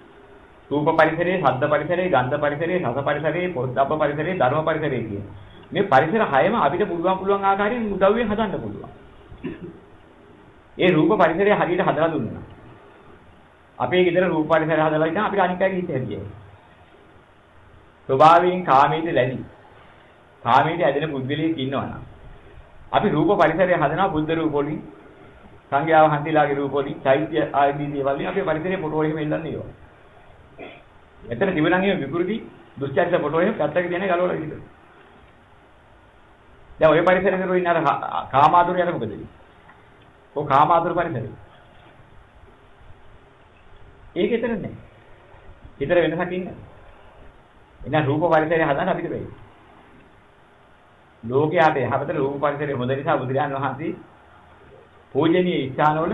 රූප පරිසරයේ, ශබ්ද පරිසරයේ, ගන්ධ පරිසරයේ, රස පරිසරයේ, පොද්දබ්බ පරිසරයේ, ධර්ම පරිසරයේ කියන. මේ පරිසර හයම අපිට පුළුවන් පුළුවන් ආකාරයෙන් උදව්වෙන් හදන්න පුළුවන්. ඒ රූප පරිසරය හරියට හදලා දුන්නා. අපේ ගෙදර රූප පරිසරය හදලා ඉතින් අපිට අනික් අයගේ හිත හැදියයි. ස්වභාවයෙන් කාමීට ලැබි. කාමීට ඇදෙන බුද්ධලියක් ඉන්නවනම් අපි රූප පරිසරය හදනවා බුද්ධ රූප වලින් සංඝයා වහන්සේලාගේ රූප වලින් චෛත්‍ය ආදී දේවල් වලින් අපේ පරිසරයේ ෆොටෝ එහෙම එල්ලන්නේ ඒවා. එතන තිබුණන් එහෙම විකෘති දුස්චරිත ෆොටෝ එහෙම පැත්තක තියන්නේ ගලවලා ඉන්න. දැන් ඔය පරිසරේ කරු ඉන්න අර කාමාතුර යන මොකද වෙන්නේ? ඔය කාමාතුර පරිසරේ. ඒක එතන නැහැ. හිතර වෙනසක් ඉන්නේ. එහෙනම් රූප පරිසරය හදන්න අපිට බැහැ. ලෝකයාට යහපත රූප පරිසරය හොඳ නිසා බුදුරජාණන් වහන්සේ පූජනීය ස්ථානවල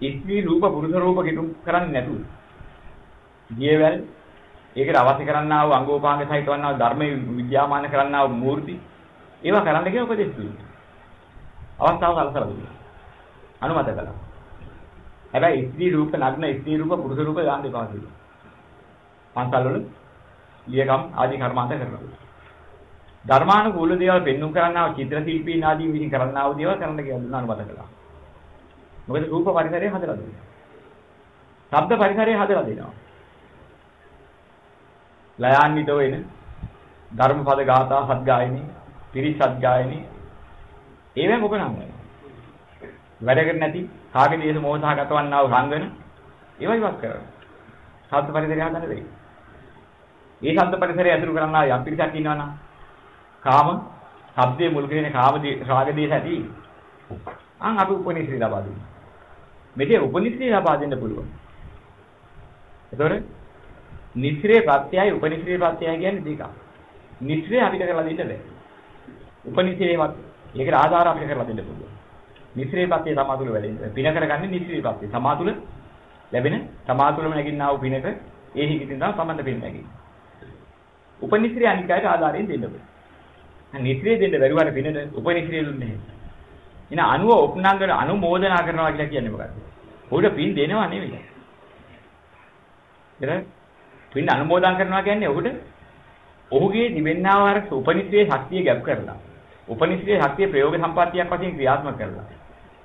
ඉස්මි රූප පුරුෂ රූප කිතුම් කරන්නේ නැතුව දියවැල් ඒකට අවශ්‍ය කරන්නා වූ අංගෝපාංග සහිත වන්නා වූ ධර්ම විද්‍යාමාන කරන්නා වූ මූර්ති ඒවා කරන්න කියලා උපදෙස් දුන්නා. අවස්ථාව සලසලා දුන්නා. අනුමත කළා. හැබැයි ස්ත්‍රී රූප නග්න ස්ත්‍රී රූප පුරුෂ රූප දාන්න එපා කියලා. පන්සල් වල ලියකම් ආදී කර්මාන්ත කරනවා. ධර්මානුකූල දේවල් පෙන්눔 කරන්නා වූ චිත්‍ර ශිල්පීන් ආදී විසින් කරන්නා වූ දේවල් කරන්න කියලා දුන්නා අනුමත කළා. මොකද රූප පරිසරය හදලා දුන්නා. ශබ්ද පරිසරය හදලා දෙනවා. ලයාන්විත වෙන ධර්මපද ගාථා සත්ගායනී පිරිසත් ගායනී ඒවෙන් ඔබ නම් වැඩකට නැති කාගේ දේශ මොහසහගත වන්නා වූ රංගන ඒවා ඉවත් කරනවා. ශබ්ද පරිසරය හදන්න වෙයි. මේ ශබ්ද පරිසරය ඇසුරු කරන්නා යම් පිරිසක් ඉන්නවනම් කාම ශබ්දයේ මුල් කරගෙන කාම රාග දේශ ඇති. අන් අපි උපනිශ්‍රී ලබා දෙනවා. මෙතේ උපනිශ්‍රී ලබා දෙන්න පුළුවන්. එතකොට නිස්රේ ප්‍රත්‍යයයි උපනිශ්‍රේ ප්‍රත්‍යයයි කියන්නේ දෙකක්. නිස්රේ අපිට කරලා දෙන්න බෑ. උපනිශ්‍රේවත් ඒකට ආධාර අපිට කරලා දෙන්න පුළුවන්. නිස්රේ ප්‍රත්‍යය සමාතුල වැඩෙන්නේ. පින කරගන්නේ නිස්රේ ප්‍රත්‍යය. සමාතුල ලැබෙන සමාතුලම නැගින්නා වූ පිනක ඒ හිකින් තමයි සම්බන්ධ පින් නැගින්නේ. උපනිශ්‍රේ අනික් අයට ආධාරයෙන් දෙන්න බෑ. නිස්රේ දෙන්න බැරිවට පිනට උපනිශ්‍රේ දුන්නේ නැහැ. එන අනුව උපනංගන අනුමෝදනා කරනවා කියලා කියන්නේ මොකක්ද? උඩ පින් දෙනවා නෙවෙයි. එතන පින් අනුමෝදන් කරනවා කියන්නේ ඔහුට ඔහුගේ දිවෙන්නා වූ අර උපනිශ්‍රේ ශක්තිය ගැප් කරලා උපනිශ්‍රේ ශක්තිය ප්‍රයෝග සම්පත්තියක් වශයෙන් ක්‍රියාත්මක කරලා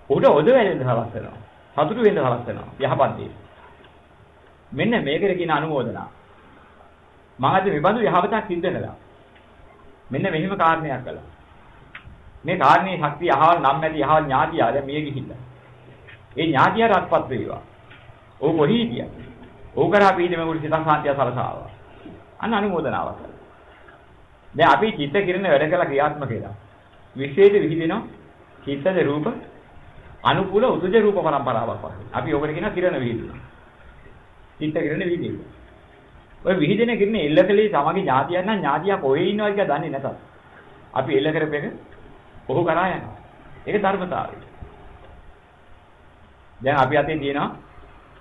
ඔහුට ඔද වැළෙන්න හවස් වෙනවා. සතුටු වෙන්න හවස් වෙනවා. යහපත් දේ. මෙන්න මේකට කියන අනුමෝදනා. මම අද මේ බඳු යහපතක් සිද්ධ කළා. මෙන්න මෙහිම කාරණයක් කළා. මේ කාරණේ ශක්තිය අහවල් නම් නැති අහවල් ඥාතියා දැන් මිය ගිහිල්ලා. ඒ ඥාතියා රත්පත් වේවා. ਉਹ කොහි හිටියා? ඔහු කරා පිහිට මෙගුරු සිතන් සාන්තිය සලසාවා. අන්න අනුමෝදනාවක්. දැන් අපි චිත්ත කිරණ වැඩ කළ ක්‍රියාත්මක වෙලා. විශේෂ විහිදෙනවා චිත්තද රූප අනුකූල උතුජ රූප පරම්පරාවක් වගේ. අපි ඔකට කියනවා කිරණ විහිදුවා. චිත්ත කිරණ විහිදුවා. ඔය විහිදෙන කිරණ එල්ලකලේ සමගි ඥාතියක් නම් ඥාතියක් ඔයේ ඉන්නවා කියලා දන්නේ නැතත්. අපි එල්ල කරපෙක ඔහු කරා යනවා. ඒක ධර්මතාවය. දැන් අපි අතේ තියෙනවා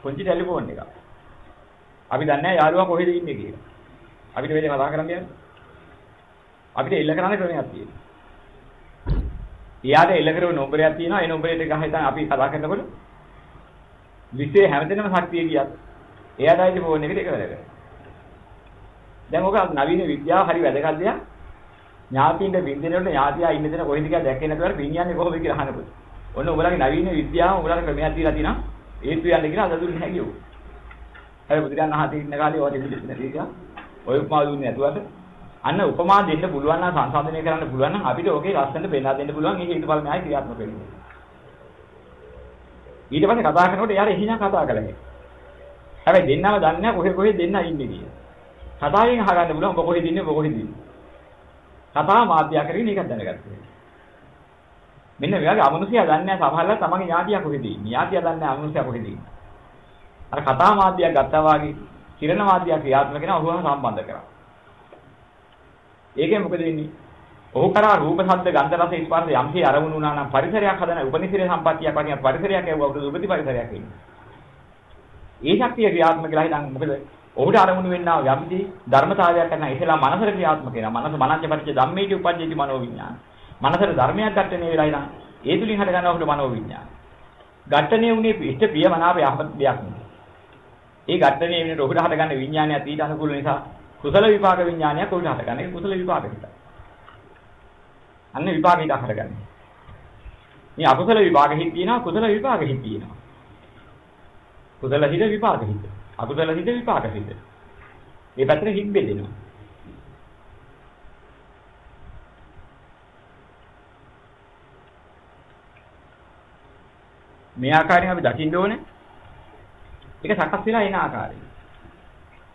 පොන්චි ටෙලිෆෝන් එකක්. අපි දන්නේ නැහැ යාළුවා කොහෙද ඉන්නේ කියලා. අපිට වෙලේ කතා කරන්න යන්නේ. අපිට එල්ල කරන්න ක්‍රමයක් තියෙනවා. එයාට එල්ල කරව නම්බරයක් තියෙනවා. ඒ නම්බරයට ගහ හිටන් අපි කතා කරනකොට විශ්වයේ හැමතැනම ශක්තිය ගියත් එයාටයි ෆෝන් එකට එක වැඩ කරන්නේ. දැන් ඔක නවීන විද්‍යාව හරි වැදගත් දෙයක්. ඥාතියින්ද වින්දිනේට ඥාතියා ඉන්න තැන කොහෙද කියලා දැක්කේ නැතුව පිනියන්නේ කොහොමද කියලා අහනකොට. ඔන්න උඹලගේ නවීන විද්‍යාව උඹලට ක්‍රමයක් දීලා තිනා ඒත් යන්න කියලා අද දුන්නේ නැහැ කිව්වෝ. හැබැයි බුදුරජාණන් වහන්සේ ඉන්න කාලේ ඔය දෙවිදෙස් නැති කියලා ඔය උපමා දුන්නේ නැතුවට අන්න උපමා දෙන්න පුළුවන් නම් සංසන්දනය කරන්න පුළුවන් නම් අපිට ඕකේ ලස්සනට පෙන්නලා දෙන්න පුළුවන් ඒ හේතුඵල න්‍යාය ක්‍රියාත්මක වෙන්නේ. ඊට පස්සේ කතා කරනකොට එයාට එහිණා කතා කළා. හැබැයි දෙන්නම දන්නේ නැහැ කොහෙ කොහෙ දෙන්න ඉන්නේ කියලා. කතාවෙන් අහගන්න පුළුවන් ඔබ කොහෙද ඉන්නේ ඔබ කොහෙද ඉන්නේ. කතාව මාධ්‍ය කරගෙන ඒක දැනගත්තා. මෙන්න මේ වගේ අමනුෂ්‍යයා දන්නේ නැහැ සමහරවල් තමන්ගේ ඥාතියා කොහෙද ඉන්නේ. ඥාතියා දන්නේ නැහැ අමනුෂ්‍යයා කොහෙද ඉන්නේ. අර කතා මාධ්‍යයක් ගත්තා වාගේ කිරණ මාධ්‍යයක් ක්‍රියාත්මක වෙනවා ඔහුව සම්බන්ධ කරා. ඒකෙන් මොකද වෙන්නේ? ඔහු කරා රූප ශබ්ද ගන්ධ රස ස්පර්ශ යම්කී අරමුණු වුණා නම් පරිසරයක් හදන උපනිසිරේ සම්පත්තියක් වගේ පරිසරයක් ඇව්වා උදේ උපති පරිසරයක් ඉන්නේ. ඒ ශක්තිය ක්‍රියාත්මක වෙලා හිටන් මොකද ඔහුට අරමුණු වෙන්නා යම්දී ධර්මතාවයක් කරන ඉතලා මනසට ක්‍රියාත්මක වෙනවා. මනස මනංච පරිච්ඡ ධම්මේටි උපජ්ජති මනෝ විඥාන. මනසට ධර්මයක් ඝට්ටණය වෙලා ඉතින් ඒ තුලින් හට ගන්නවා ඔහුට මනෝ විඥාන. ඝට්ටණය වුණේ ඉෂ්ට ප්‍රිය මනාප යහපත් දෙයක් නෙවෙයි. ඒ ඝට්ටණය වෙනකොට ඔහුට හට ගන්න විඥානයත් ඊට අනුකූල නිසා කුසල විපාක විඥානයක් ඔහුට හට ගන්න. ඒක කුසල විපාක හිත. අන්න විපාක හිත හට ගන්න. මේ අකුසල විපාක හිත තියෙනවා කුසල විපාක හිත තියෙනවා. කුසල හිත විපාක හිත. අකුසල හිත විපාක හිත. මේ පැත්තට හිත් බෙදෙනවා. මේ ආකාරයෙන් අපි දකින්න ඕනේ. ඒක සකස් වෙලා එන ආකාරය.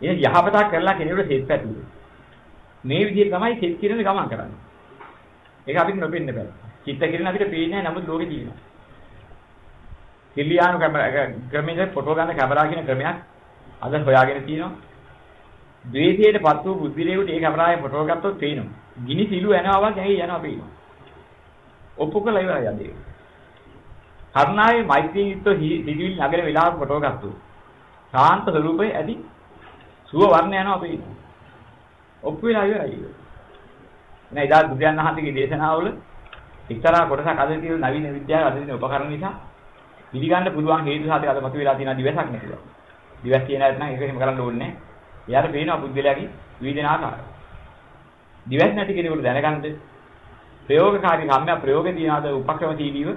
එන යහපතක් කරලා කෙනෙකුට සෙත් පැතුවේ. මේ විදිහට තමයි සෙත් කිරණ ගමන් කරන්නේ. ඒක අපිට නොපෙන්න බෑ. චිත්ත කිරණ අපිට පේන්නේ නැහැ නමුත් ලෝකේ තියෙනවා. කිලියානු ක්‍රමයේ ෆොටෝ ගන්න කැමරා කියන ක්‍රමයක් අද හොයාගෙන තියෙනවා. ද්වේෂයටපත් වූ බුද්ධිලේකට ඒ කැමරාවේ ෆොටෝ ගත්තොත් පේනවා. ගිනි සිලු යනවා වගේ ඇහි යනවා පේනවා. ඔප්පු කළා ඉවරයි අද. කරුණාවේ මෛත්‍රී යුක්ත සිදුවිලි නගර වෙලාවක ෆොටෝ ගත්තොත් සාන්ත ස්වරූපේ ඇති සුව වර්ණ යනවා පේනවා. ඔප්පු වෙලා ඉවරයි. නෑ ඉදා බුදුන් වහන්සේගේ දේශනාවල එක්තරා කොටසක් අද තියෙන නවීන විද්‍යාව අද තියෙන උපකරණ නිසා පිළිගන්න පුළුවන් හේතු සාධක අද මතුවලා තියෙන දිවසක් නෙකද. දිවස් කියන නැත්නම් ඒක එහෙම කරන්න ඕනේ නෑ. එයාට පේනවා බුද්ධලයාගේ විවිධ ආකාර. දිවස් නැති කෙනෙකුට දැනගන්න ප්‍රයෝගකාරී සම්ම්‍ය ප්‍රයෝගේ තියනවාද උපක්‍රමශීලීව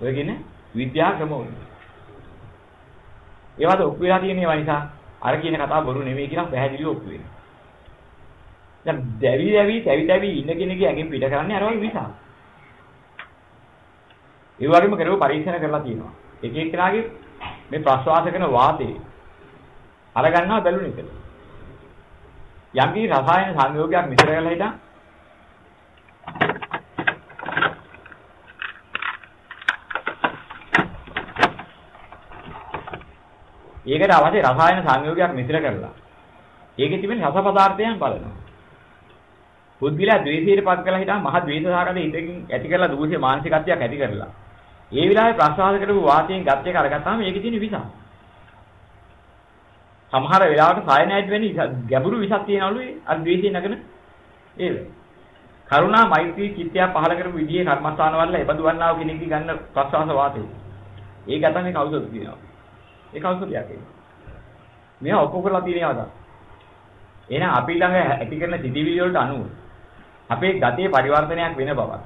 ඔය කියන්නේ විද්‍යා ක්‍රමවල. ඒවද ඔප්පු වෙලා තියෙන ඒවා නිසා අර කියන කතාව බොරු නෙමෙයි කියලා පැහැදිලිව ඔප්පු වෙනවා. දැන් දැවි දැවි තැවි තැවි ඉන්න කෙනෙක්ගේ ඇඟෙන් පිට කරන්නේ අර වගේ විසා. ඒ වගේම කරව පරීක්ෂණ කරලා තියෙනවා. එක එක්කෙනාගේ මේ ප්‍රශ්වාස කරන වාතය අර ගන්නවා බැලුන එක. යම් කි රසායන සංයෝගයක් මිශ්‍ර කරලා හිටන් ඒකට අවශ්‍ය රසායන සංයෝගයක් මිශ්‍ර කරලා ඒකේ තිබෙන රස පදාර්ථයන් බලනවා. බුද්ධිලා ද්වේෂයට පත් කරලා හිටා මහ ද්වේෂසහගත හිතකින් ඇති කරලා දූෂ්‍ය මානසිකත්වයක් ඇති කරලා. ඒ විලාවේ ප්‍රසවාස කරපු වාතයෙන් ගත් එක අරගත්තාම ඒකේ තියෙන විස. සමහර වෙලාවට සයනයිඩ් වෙන්නේ ගැඹුරු විසක් තියනවලු අර ද්වේෂයෙන් නගන ඒ වේ. කරුණා මෛත්‍රී චිත්තය පහල කරපු විදිහේ කර්මස්ථාන වල එබඳු වන්නා වූ කෙනෙක්ගේ ගන්න ප්‍රසවාස වාතය. ඒක තමයි කවුරුද කියනවා. ඒක ඖෂධයක් ඒක. මේවා ඔක්කොම කරලා තියෙනවද? එහෙනම් අපි ළඟ ඇති කරන සිතිවිලි වලට අනුව අපේ ගතේ පරිවර්තනයක් වෙන බවක්.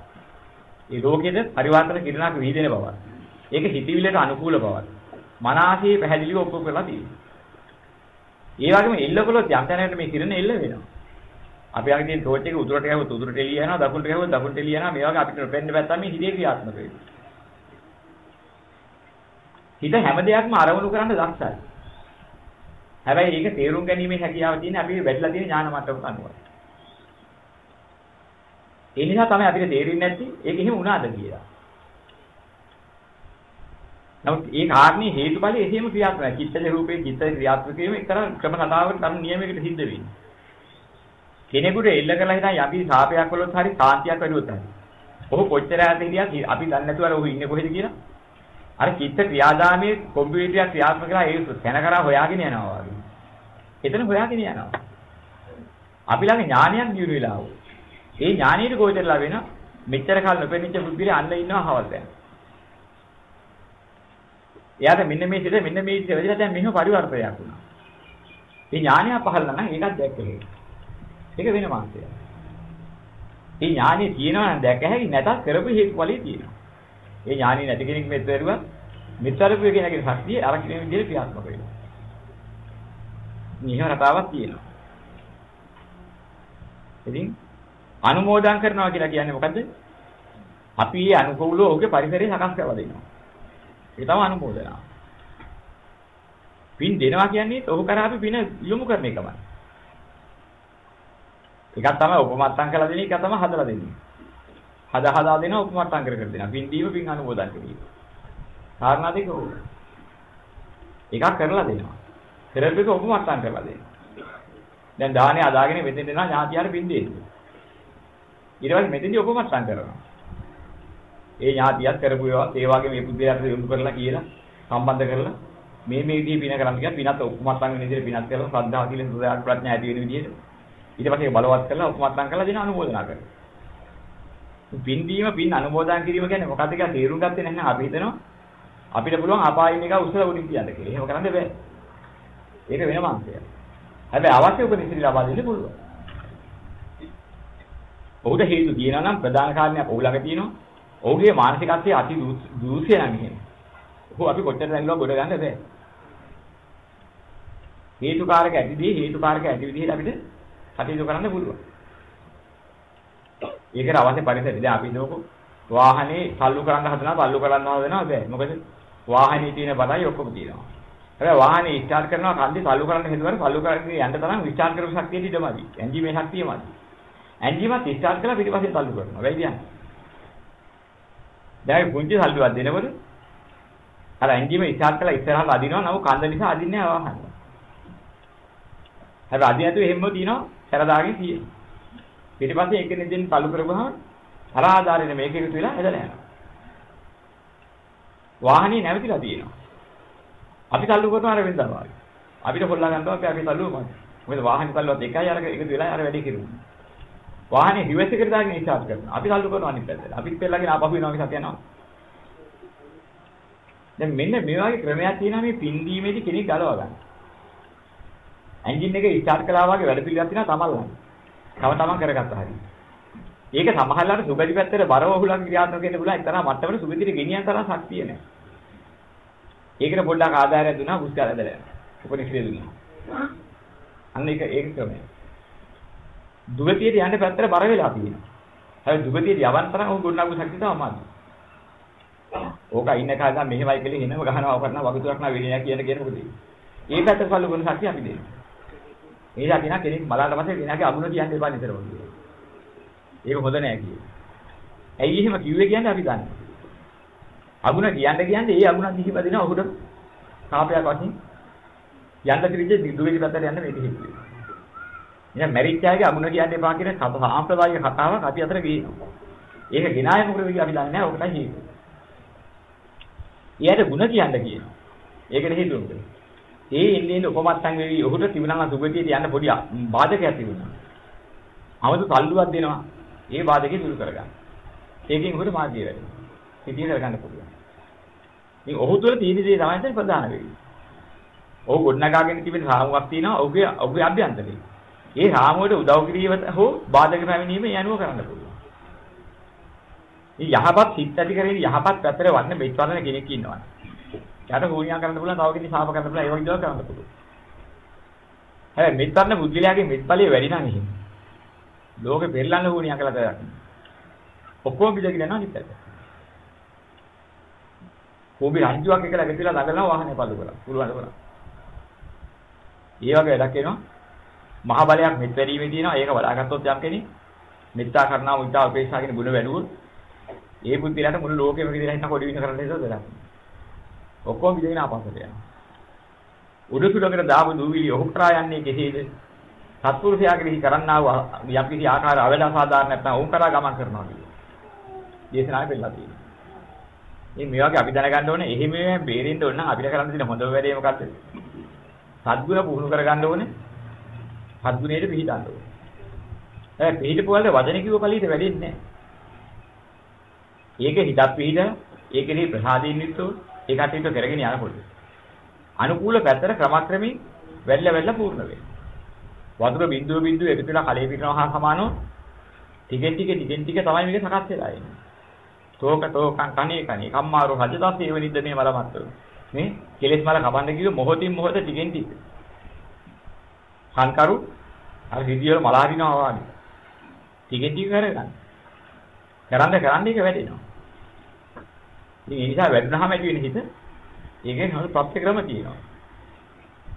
ඒ ලෝකෙද පරිවර්තන කිරණක් විහිදෙන බවක්. ඒක සිතිවිල්ලට අනුකූල බවක්. මනසේ පැහැදිලිව ඔක්කොම කරලා තියෙනවා. ඒ වගේම එල්ලකොලොත් යම් තැනකට මේ කිරණ එල්ල වෙනවා. අපි අගේ තියෙන ටෝච් එක උතුරට ගහුවොත් උතුරට එළිය යනවා දකුණට ගහුවොත් දකුණට එළිය යනවා මේ වගේ අපිට නොපෙන්න පැත්තම මේ හිතේ ක්‍රියාත්මක වෙනවා. හිත හැම දෙයක්ම අරමුණු කරන්න දක්ෂයි. හැබැයි ඒක තේරුම් ගැනීමේ හැකියාව තියෙන අපි වැඩිලා තියෙන ඥාන මට්ටමට අනුව. ඒ නිසා තමයි අපිට තේරෙන්නේ නැති ඒක එහෙම වුණාද කියලා. නමුත් ඒ කාරණේ හේතුඵලයේ එහෙම ක්‍රියාත්මක නැහැ. චිත්තජ රූපේ චිත්ත ක්‍රියාත්මක වීම එක්තරා ක්‍රම සදාවකට තම නියමයකට සිද්ධ වෙන්නේ. කෙනෙකුට එල්ල කරලා හිටන් යටි සාපයක් වලත් හරි කාන්තියක් වැඩුවොත් හරි. ඔහු කොච්චර ඈත හිටියත් අපි දන්නේ නැතුව අර ඔහු ඉන්නේ කොහෙද කියලා. අර චිත්ත ක්‍රියාදාමයේ කොම්පියුටරයක් ක්‍රියාත්මක කරලා ඒ තැන කරා හොයාගෙන යනවා වගේ. එතන හොයාගෙන යනවා. අපි ළඟ ඥානයක් දිනු වෙලා ආවෝ. ඒ ඥානෙට කොහෙදලා වෙන මෙච්චර කාල නොපෙනිච්ච බුද්ධිලේ අන්න ඉන්නවා හවල් දැන්. එයාට මෙන්න මේ සිත මෙන්න මේ සිත වෙදිලා දැන් මෙහෙම පරිවර්තනයක් වුණා. මේ ඥානය පහළ නම් ඒකත් දැක්කේ. ඒක වෙන මාර්ගයක්. මේ ඥානෙ තියෙනවා නම් දැක හැකි නැතත් කරපු හේතුඵලයේ තියෙනවා. ඒ ඥානෙ නැති කෙනෙක් මෙත් දරුවා මෙතරපු කෙනෙක්ගේ ශක්තිය අර කියන විදිහට ක්‍රියාත්මක වෙනවා. නිහර රටාවක් තියෙනවා. ඉතින් අනුමෝදන් කරනවා කියලා කියන්නේ මොකද්ද? අපි මේ අනුකූලව ඔහුගේ පරිසරය සකස් කරලා දෙනවා. ඒ තමයි අනුමෝදනාව. පින් දෙනවා කියන්නේ ඔහු කරා අපි පින යොමු කරන එකමයි. එකක් තමයි උපමත්තම් කරලා දෙන එක තමයි හදලා දෙන්නේ. හදා හදා දෙනවා උපමත්තම් කර කර දෙනවා. පින් දීම පින් අනුමෝදන් කිරීම. කාරණා දෙක ඕක. එකක් කරලා දෙනවා. කරපු එක උපමත්තම් කරලා දෙනවා. දැන් දාහනේ අදාගෙන මෙතෙන් දෙනවා ඥාතියාට පින් දෙන්නේ. ඊට පස්සේ මෙතෙන්දී උපමත්තම් කරනවා. ඒ ඥාතියත් කරපු ඒවා ඒ වගේ මේ පුද්ගලයාට යොමු කරලා කියලා සම්බන්ධ කරලා මේ මේ විදිහේ පින කරන්න කියලා පිනත් උපමත්තම් වෙන විදිහට පිනත් කරලා ශ්‍රද්ධාව කියලා සුදායක් ප්‍රඥා ඇති වෙන විදිහට ඊට පස්සේ බලවත් කරලා උපමත්තම් කරලා දෙන අනුමෝදනා කරනවා. පින් දීම පින් අනුමෝදන් කිරීම කියන්නේ මොකක්ද කියලා තේරුම් ගත්තේ නැහැ අපි හිතනවා අපිට පුළුවන් අපායින් එක උස්සලා උඩින් තියන්න කියලා. එහෙම කරන්න බෑ. ඒක වෙනම අංශයක්. හැබැයි අවශ්‍ය උපනිශ්‍රී ලබා දෙන්න පුළුවන්. ඔහුට හේතු තියෙනවා නම් ප්‍රධාන කාරණයක් ඔහු ළඟ තියෙනවා. ඔහුගේ මානසිකත්වයේ අති දූෂ්‍ය නම් එහෙම. ඔහු අපි කොච්චර දැඟලුවා ගොඩ ගන්න බෑ. හේතුකාරක ඇතිදී හේතුකාරක ඇති විදිහට අපිට කටයුතු කරන්න පුළුවන්. ඒකට අවශ්‍ය පරිසරය දැන් අපි හිතමුකෝ වාහනේ තල්ලු කරන්න හදනවා තල්ලු කරන්න හදනවා බෑ. මොකද වාහනේ තියෙන බඩයි ඔක්කොම තියෙනවා. හැබැයි වාහනේ ස්ටාර්ට් කරනවා කන්දේ තල්ලු කරන්න හදුවාට තල්ලු කරන්නේ යන්න තරම් ස්ටාර්ට් කරපු ශක්තිය ඉඩමදි. එන්ජිමේ ශක්තියමදි. එන්ජිමත් ස්ටාර්ට් කරලා පිටිපස්සේ තල්ලු කරනවා. වෙයිද යන්නේ? දැන් පුංචි තල්ලුවක් දෙනකොට අර එන්ජිම ස්ටාර්ට් කරලා ඉස්සරහට අදිනවා නමුත් කන්ද නිසා අදින්නේ නැහැ වාහනේ. හැබැයි අදින ඇතුලේ හැමෝ තියෙනවා සැරදාගෙන තියෙනවා. පිටිපස්සේ එක නෙදෙන් තල්ලු කරපුවාම අර ආධාරයෙන් මේක එකතු වෙලා ඇදලා යනවා. වාහනේ නැවතිලා තියෙනවා. අපි තල්ලු කරනවා අර වෙනදා වගේ. අපිට හොල්ලා ගන්නවා අපි අපි තල්ලුව මත. මොකද වාහනේ තල්ලුවත් එකයි අර එකතු වෙලා අර වැඩේ කෙරුවා. වාහනේ රිවර්ස් එකට දාගෙන ඉස්සාත් කරනවා. අපි තල්ලු කරනවා අනිත් පැත්තට. අපිත් පෙරලාගෙන ආපහු එනවා මිසක් යනවා. දැන් මෙන්න මේ වගේ ක්‍රමයක් තියෙනවා මේ පින්දීමේදී කෙනෙක් ගලව ගන්න. එන්ජින් එක ස්ටාර්ට් කළා වගේ වැඩ පිළිවෙලක් තියෙනවා තමල්ලා. තව තමන් කරගත්තා හරියි. ඒක සමහරලාට සුගති පැත්තට බරව හුලක් ක්‍රියාත්මක වෙන්න පුළුවන් එක්තරා මට්ටමකට සුගතිට ගෙනියන තරම් ශක්තිය නැහැ. ඒකට පොඩ්ඩක් ආධාරයක් දුන්නා බුස්කාර ඇදලා යනවා. උපනිශ්‍රේ දුන්නා. අන්න ඒක ඒක ක්‍රමය. දුගතියට යන්න පැත්තට බර වෙලා තියෙනවා. හැබැයි දුගතියට යවන්න තරම් ඔහු ගොඩනගපු ශක්තිය තමයි අමාරු. ඕක ඉන්න කාලේ මෙහෙමයි කියලා හිනම ගහනවා කරනවා වගතුරක් නා විනය කියන කෙනෙකුට. ඒ පැත්තට සල්ලු කරන ශක්තිය අපි දෙන්නේ. ඒ යකිනා කෙනෙක් බලාට පස්සේ කෙනාගේ අගුණ කියන්න එපා නිතරම. ඒක හොඳ නෑ කියේ. ඇයි එහෙම කිව්වේ කියන්නේ අපි දන්නේ. අගුණ කියන්න කියන්නේ ඒ අගුණ දිහි බදිනවා ඔහුට කාපයක් වශයෙන් යන්න තිරිච්ච දුවේක පැත්තට යන්න මේක හිතුවේ. එහෙනම් මැරිච් අයගේ අගුණ කියන්න එපා කියන සාම්ප්‍රදායික කතාවක් අපි අතර ගේනවා. ඒක ගෙනාවේ මොකද කියලා අපි දන්නේ නැහැ. ඔකටයි හේතුව. ඊයට ಗುಣ කියන්න කියනවා. ඒකට හේතුව මොකද? ඒ ඉන්නේ උපමත්තන් වෙවි ඔහුට තිබුණා සුගතියට යන්න පොඩි බාධකයක් තිබුණා. අවුදු තල්ලුවක් දෙනවා. ඒ බාධකේ දුරු කරගන්න. ඒකෙන් ඔහුට මාර්ගය වැඩි. සිටිය කරගන්න පුළුවන්. ඉතින් ඔහු තුළ තියෙන දේ තමයි ප්‍රධාන වෙන්නේ. ඔහු ගොඩනගාගෙන තිබෙන රාමුවක් තියෙනවා ඔහුගේ ඔහුගේ අභ්‍යන්තරේ. ඒ රාමුවට උදව් කිරීම හෝ බාධක පැමිණීම යනුව කරන්න පුළුවන්. මේ යහපත් සිත් ඇති කරගෙන යහපත් පැත්තට වන්න වදන කෙනෙක් ඉන්නවා. යාට හුණියා කරන්න පුළුවන් තව කෙනෙක් සාප කරන්න පුළුවන් ඒ වගේ දේවල් කරන්න පුළුවන්. හැබැයි මෙත් වදන බුද්ධිලයාගේ මෙත් බලය වැඩි නම් එහෙම. ලෝකෙ පෙරලන්න හුණියා කළා දෙයක්. ඔක්කොම පිටගෙන යනවා අනිත් පැත්තට. කෝබි රංජුවක් එක ළඟ තියලා දඟලනවා වාහනේ පල්ලු කරලා. පුළුවන් කරලා. ඒ වගේ වැඩක් එනවා. මහ බලයක් මෙත් වැඩිීමේ තියෙනවා. ඒක වඩාගත්තොත් යම් කෙනෙක් මෙත්තා කරනවා මුත්තා උපේක්ෂා කියන ගුණ වැඩුවොත් ඒ බුද්ධිලට මුළු ලෝකෙම විදිහට හිටන කොඩි වින කරන්න හේතුව දෙයක්. ඔක්කොම විදගෙන ආපස්සට යනවා. උඩ සුළඟට දාපු දූවිලි ඔහු කරා යන්නේ කෙසේද? සත්පුරුෂයාගේ කරන්නා වූ යම් කිසි ආකාර අවේලා සාධාරණ නැත්නම් ඔවුන් කරා ගමන් කරනවා කියන්නේ. දේශනාවේ පෙන්නලා තියෙනවා. මේ මේ වගේ අපි දැනගන්න ඕනේ එහෙම මේ බේරෙන්න ඕන නම් අපිට කරන්න තියෙන හොඳම වැඩේ මොකක්ද? සද්ගුණ පුහුණු කරගන්න ඕනේ. සද්ගුණයට පිළිහිටන්න ඕනේ. ඒ පිළිහිටපුවල්ද වදන කිව්ව පළියට වැඩෙන්නේ නැහැ. ඒක හිතක් පිළිහිට ඒකේ ප්‍රසාදීන් යුක්තව ඒ කටයුතු කරගෙන යනකොට අනුකූල පැත්තට ක්‍රමක්‍රමී වැල්ල වැල්ල පූර්ණ වෙනවා. වතුර බිඳුව බිඳුව එකතු වෙලා කලේ පිටනවා හා සමානව ටිකෙන් ටික ටිකෙන් ටික තමයි මේක සකස් වෙලා එන්නේ. තෝක තෝකං කණේ කණේ කම්මාරෝ රජදස් ඒවනිද්ද මේ මලමත්තු. මේ කෙලෙස් මල කපන්න කිව්ව මොහොතින් මොහොත ටිකෙන් ටික. සංකරු අර හිදියල මල හරිනවා වගේ. ටිකෙන් ටික කරගන්න. කරන්න කරන්න එක වැඩෙනවා. ඉතින් ඒ නිසා වැඩුණාම ඇති වෙන හිත ඒකෙන් හරි ප්‍රත්‍ය ක්‍රම තියෙනවා.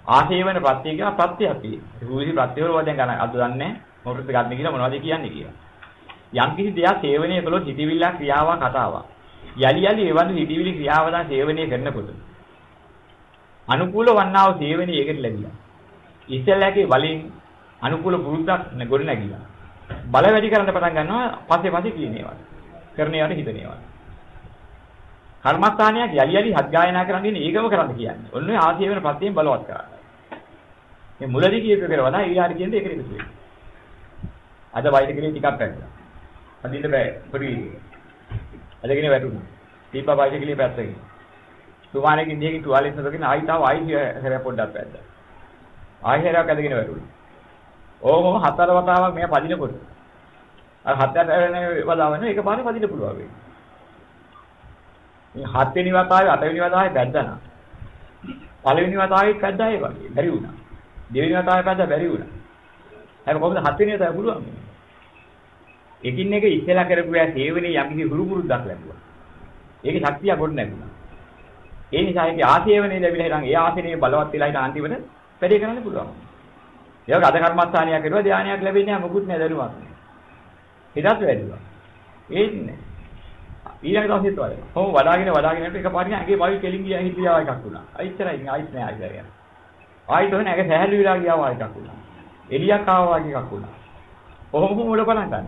ආශේවන ප්‍රත්‍ය කියන ප්‍රත්‍යක් තියෙනවා. රූපී ප්‍රත්‍ය වල දැන් ගන්න අද දන්නේ මොකටද ගන්න කියලා මොනවද කියන්නේ කියලා. යම් කිසි දෙයක් සේවනය කළොත් හිතවිල්ල ක්‍රියාවක් කතාවක්. යලි යලි එවන් හිතවිලි ක්‍රියාවදා සේවනය කරනකොට අනුකූල වන්නා වූ සේවනය ඒකට ලැබිලා. ඉස්සෙල්ලාගේ වලින් අනුකූල පුරුද්දක් ගොඩ නැගිලා. බල වැඩි කරන්න පටන් ගන්නවා පස්සේ පස්සේ කියන ඒවා. කරන ඒවාට හිතන ඒවා. කර්මස්ථානයක් යලි යලි හත් ගායනා කරන් ඉන්නේ ඒකම කරන්න කියන්නේ. ඔන්න ඔය ආසිය වෙන පත්‍යයෙන් බලවත් කරා. මේ මුලදී කියපු එක වඩා ඊළාට කියන්නේ ඒකට එකතු වෙනවා. අද වයිට කෙනේ ටිකක් පැද්දා. අදින්න බෑ පොඩි. අදගෙන වැටුණා. දීපා වයිට කෙනේ පැත්තකින්. තුමාණේකින් දෙයකින් තුවාලෙත් නතකින් ආයි තාව ආයි හැර පොඩ්ඩක් පැද්දා. ආයි හැරක් අදගෙන වැටුණා. ඕම හතර වතාවක් මෙයා පදිනකොට අර හතර වෙන වදාවන එකපාරේ පදින්න පුළුවන් වෙයි. මේ හත් වෙනි වතාවේ අට වෙනි වතාවේ පැද්දනා. පළවෙනි වතාවේ පැද්දා ඒ වගේ. බැරි වුණා. දෙවෙනි වතාවේ පැද්දා බැරි වුණා. හැබැයි කොහොමද හත් වෙනි වතාවේ පුළුවන්? එකින් එක ඉස්සෙලා කරපු යා සේවනයේ යම්කිසි හුරු පුරුද්දක් ලැබුවා. ඒකේ ශක්තිය ගොඩ නැගුණා. ඒ නිසා ඒකේ ආසේවනේ ලැබිලා ඉතින් ඒ ආසනේ බලවත් වෙලා ඉතින් අන්තිමට වැඩේ කරන්න පුළුවන්. ඒක අද කර්මස්ථානියක් කරුවා ධානයක් ලැබෙන්නේ නැහැ මොකුත් නැහැ දරුවක්. හිතත් වැඩිවා. ඒන්නේ. ඊළඟ දවසෙත් වල. කොහොම වඩාගෙන වඩාගෙන යනකොට එකපාරින් ඇඟේ වයි කෙලින් ගියා හිතියා එකක් වුණා. අයිච්චරයි ඉතින් ආයිත් නෑ ආයිත් යනවා. ආයිත් ඔහේ නැග සහැල්ලු විලා ගියා වයි එකක් වුණා. එලියක් ආවා වගේ එකක් වුණා. කොහොම කොහොම උඩ බලන් ගන්න.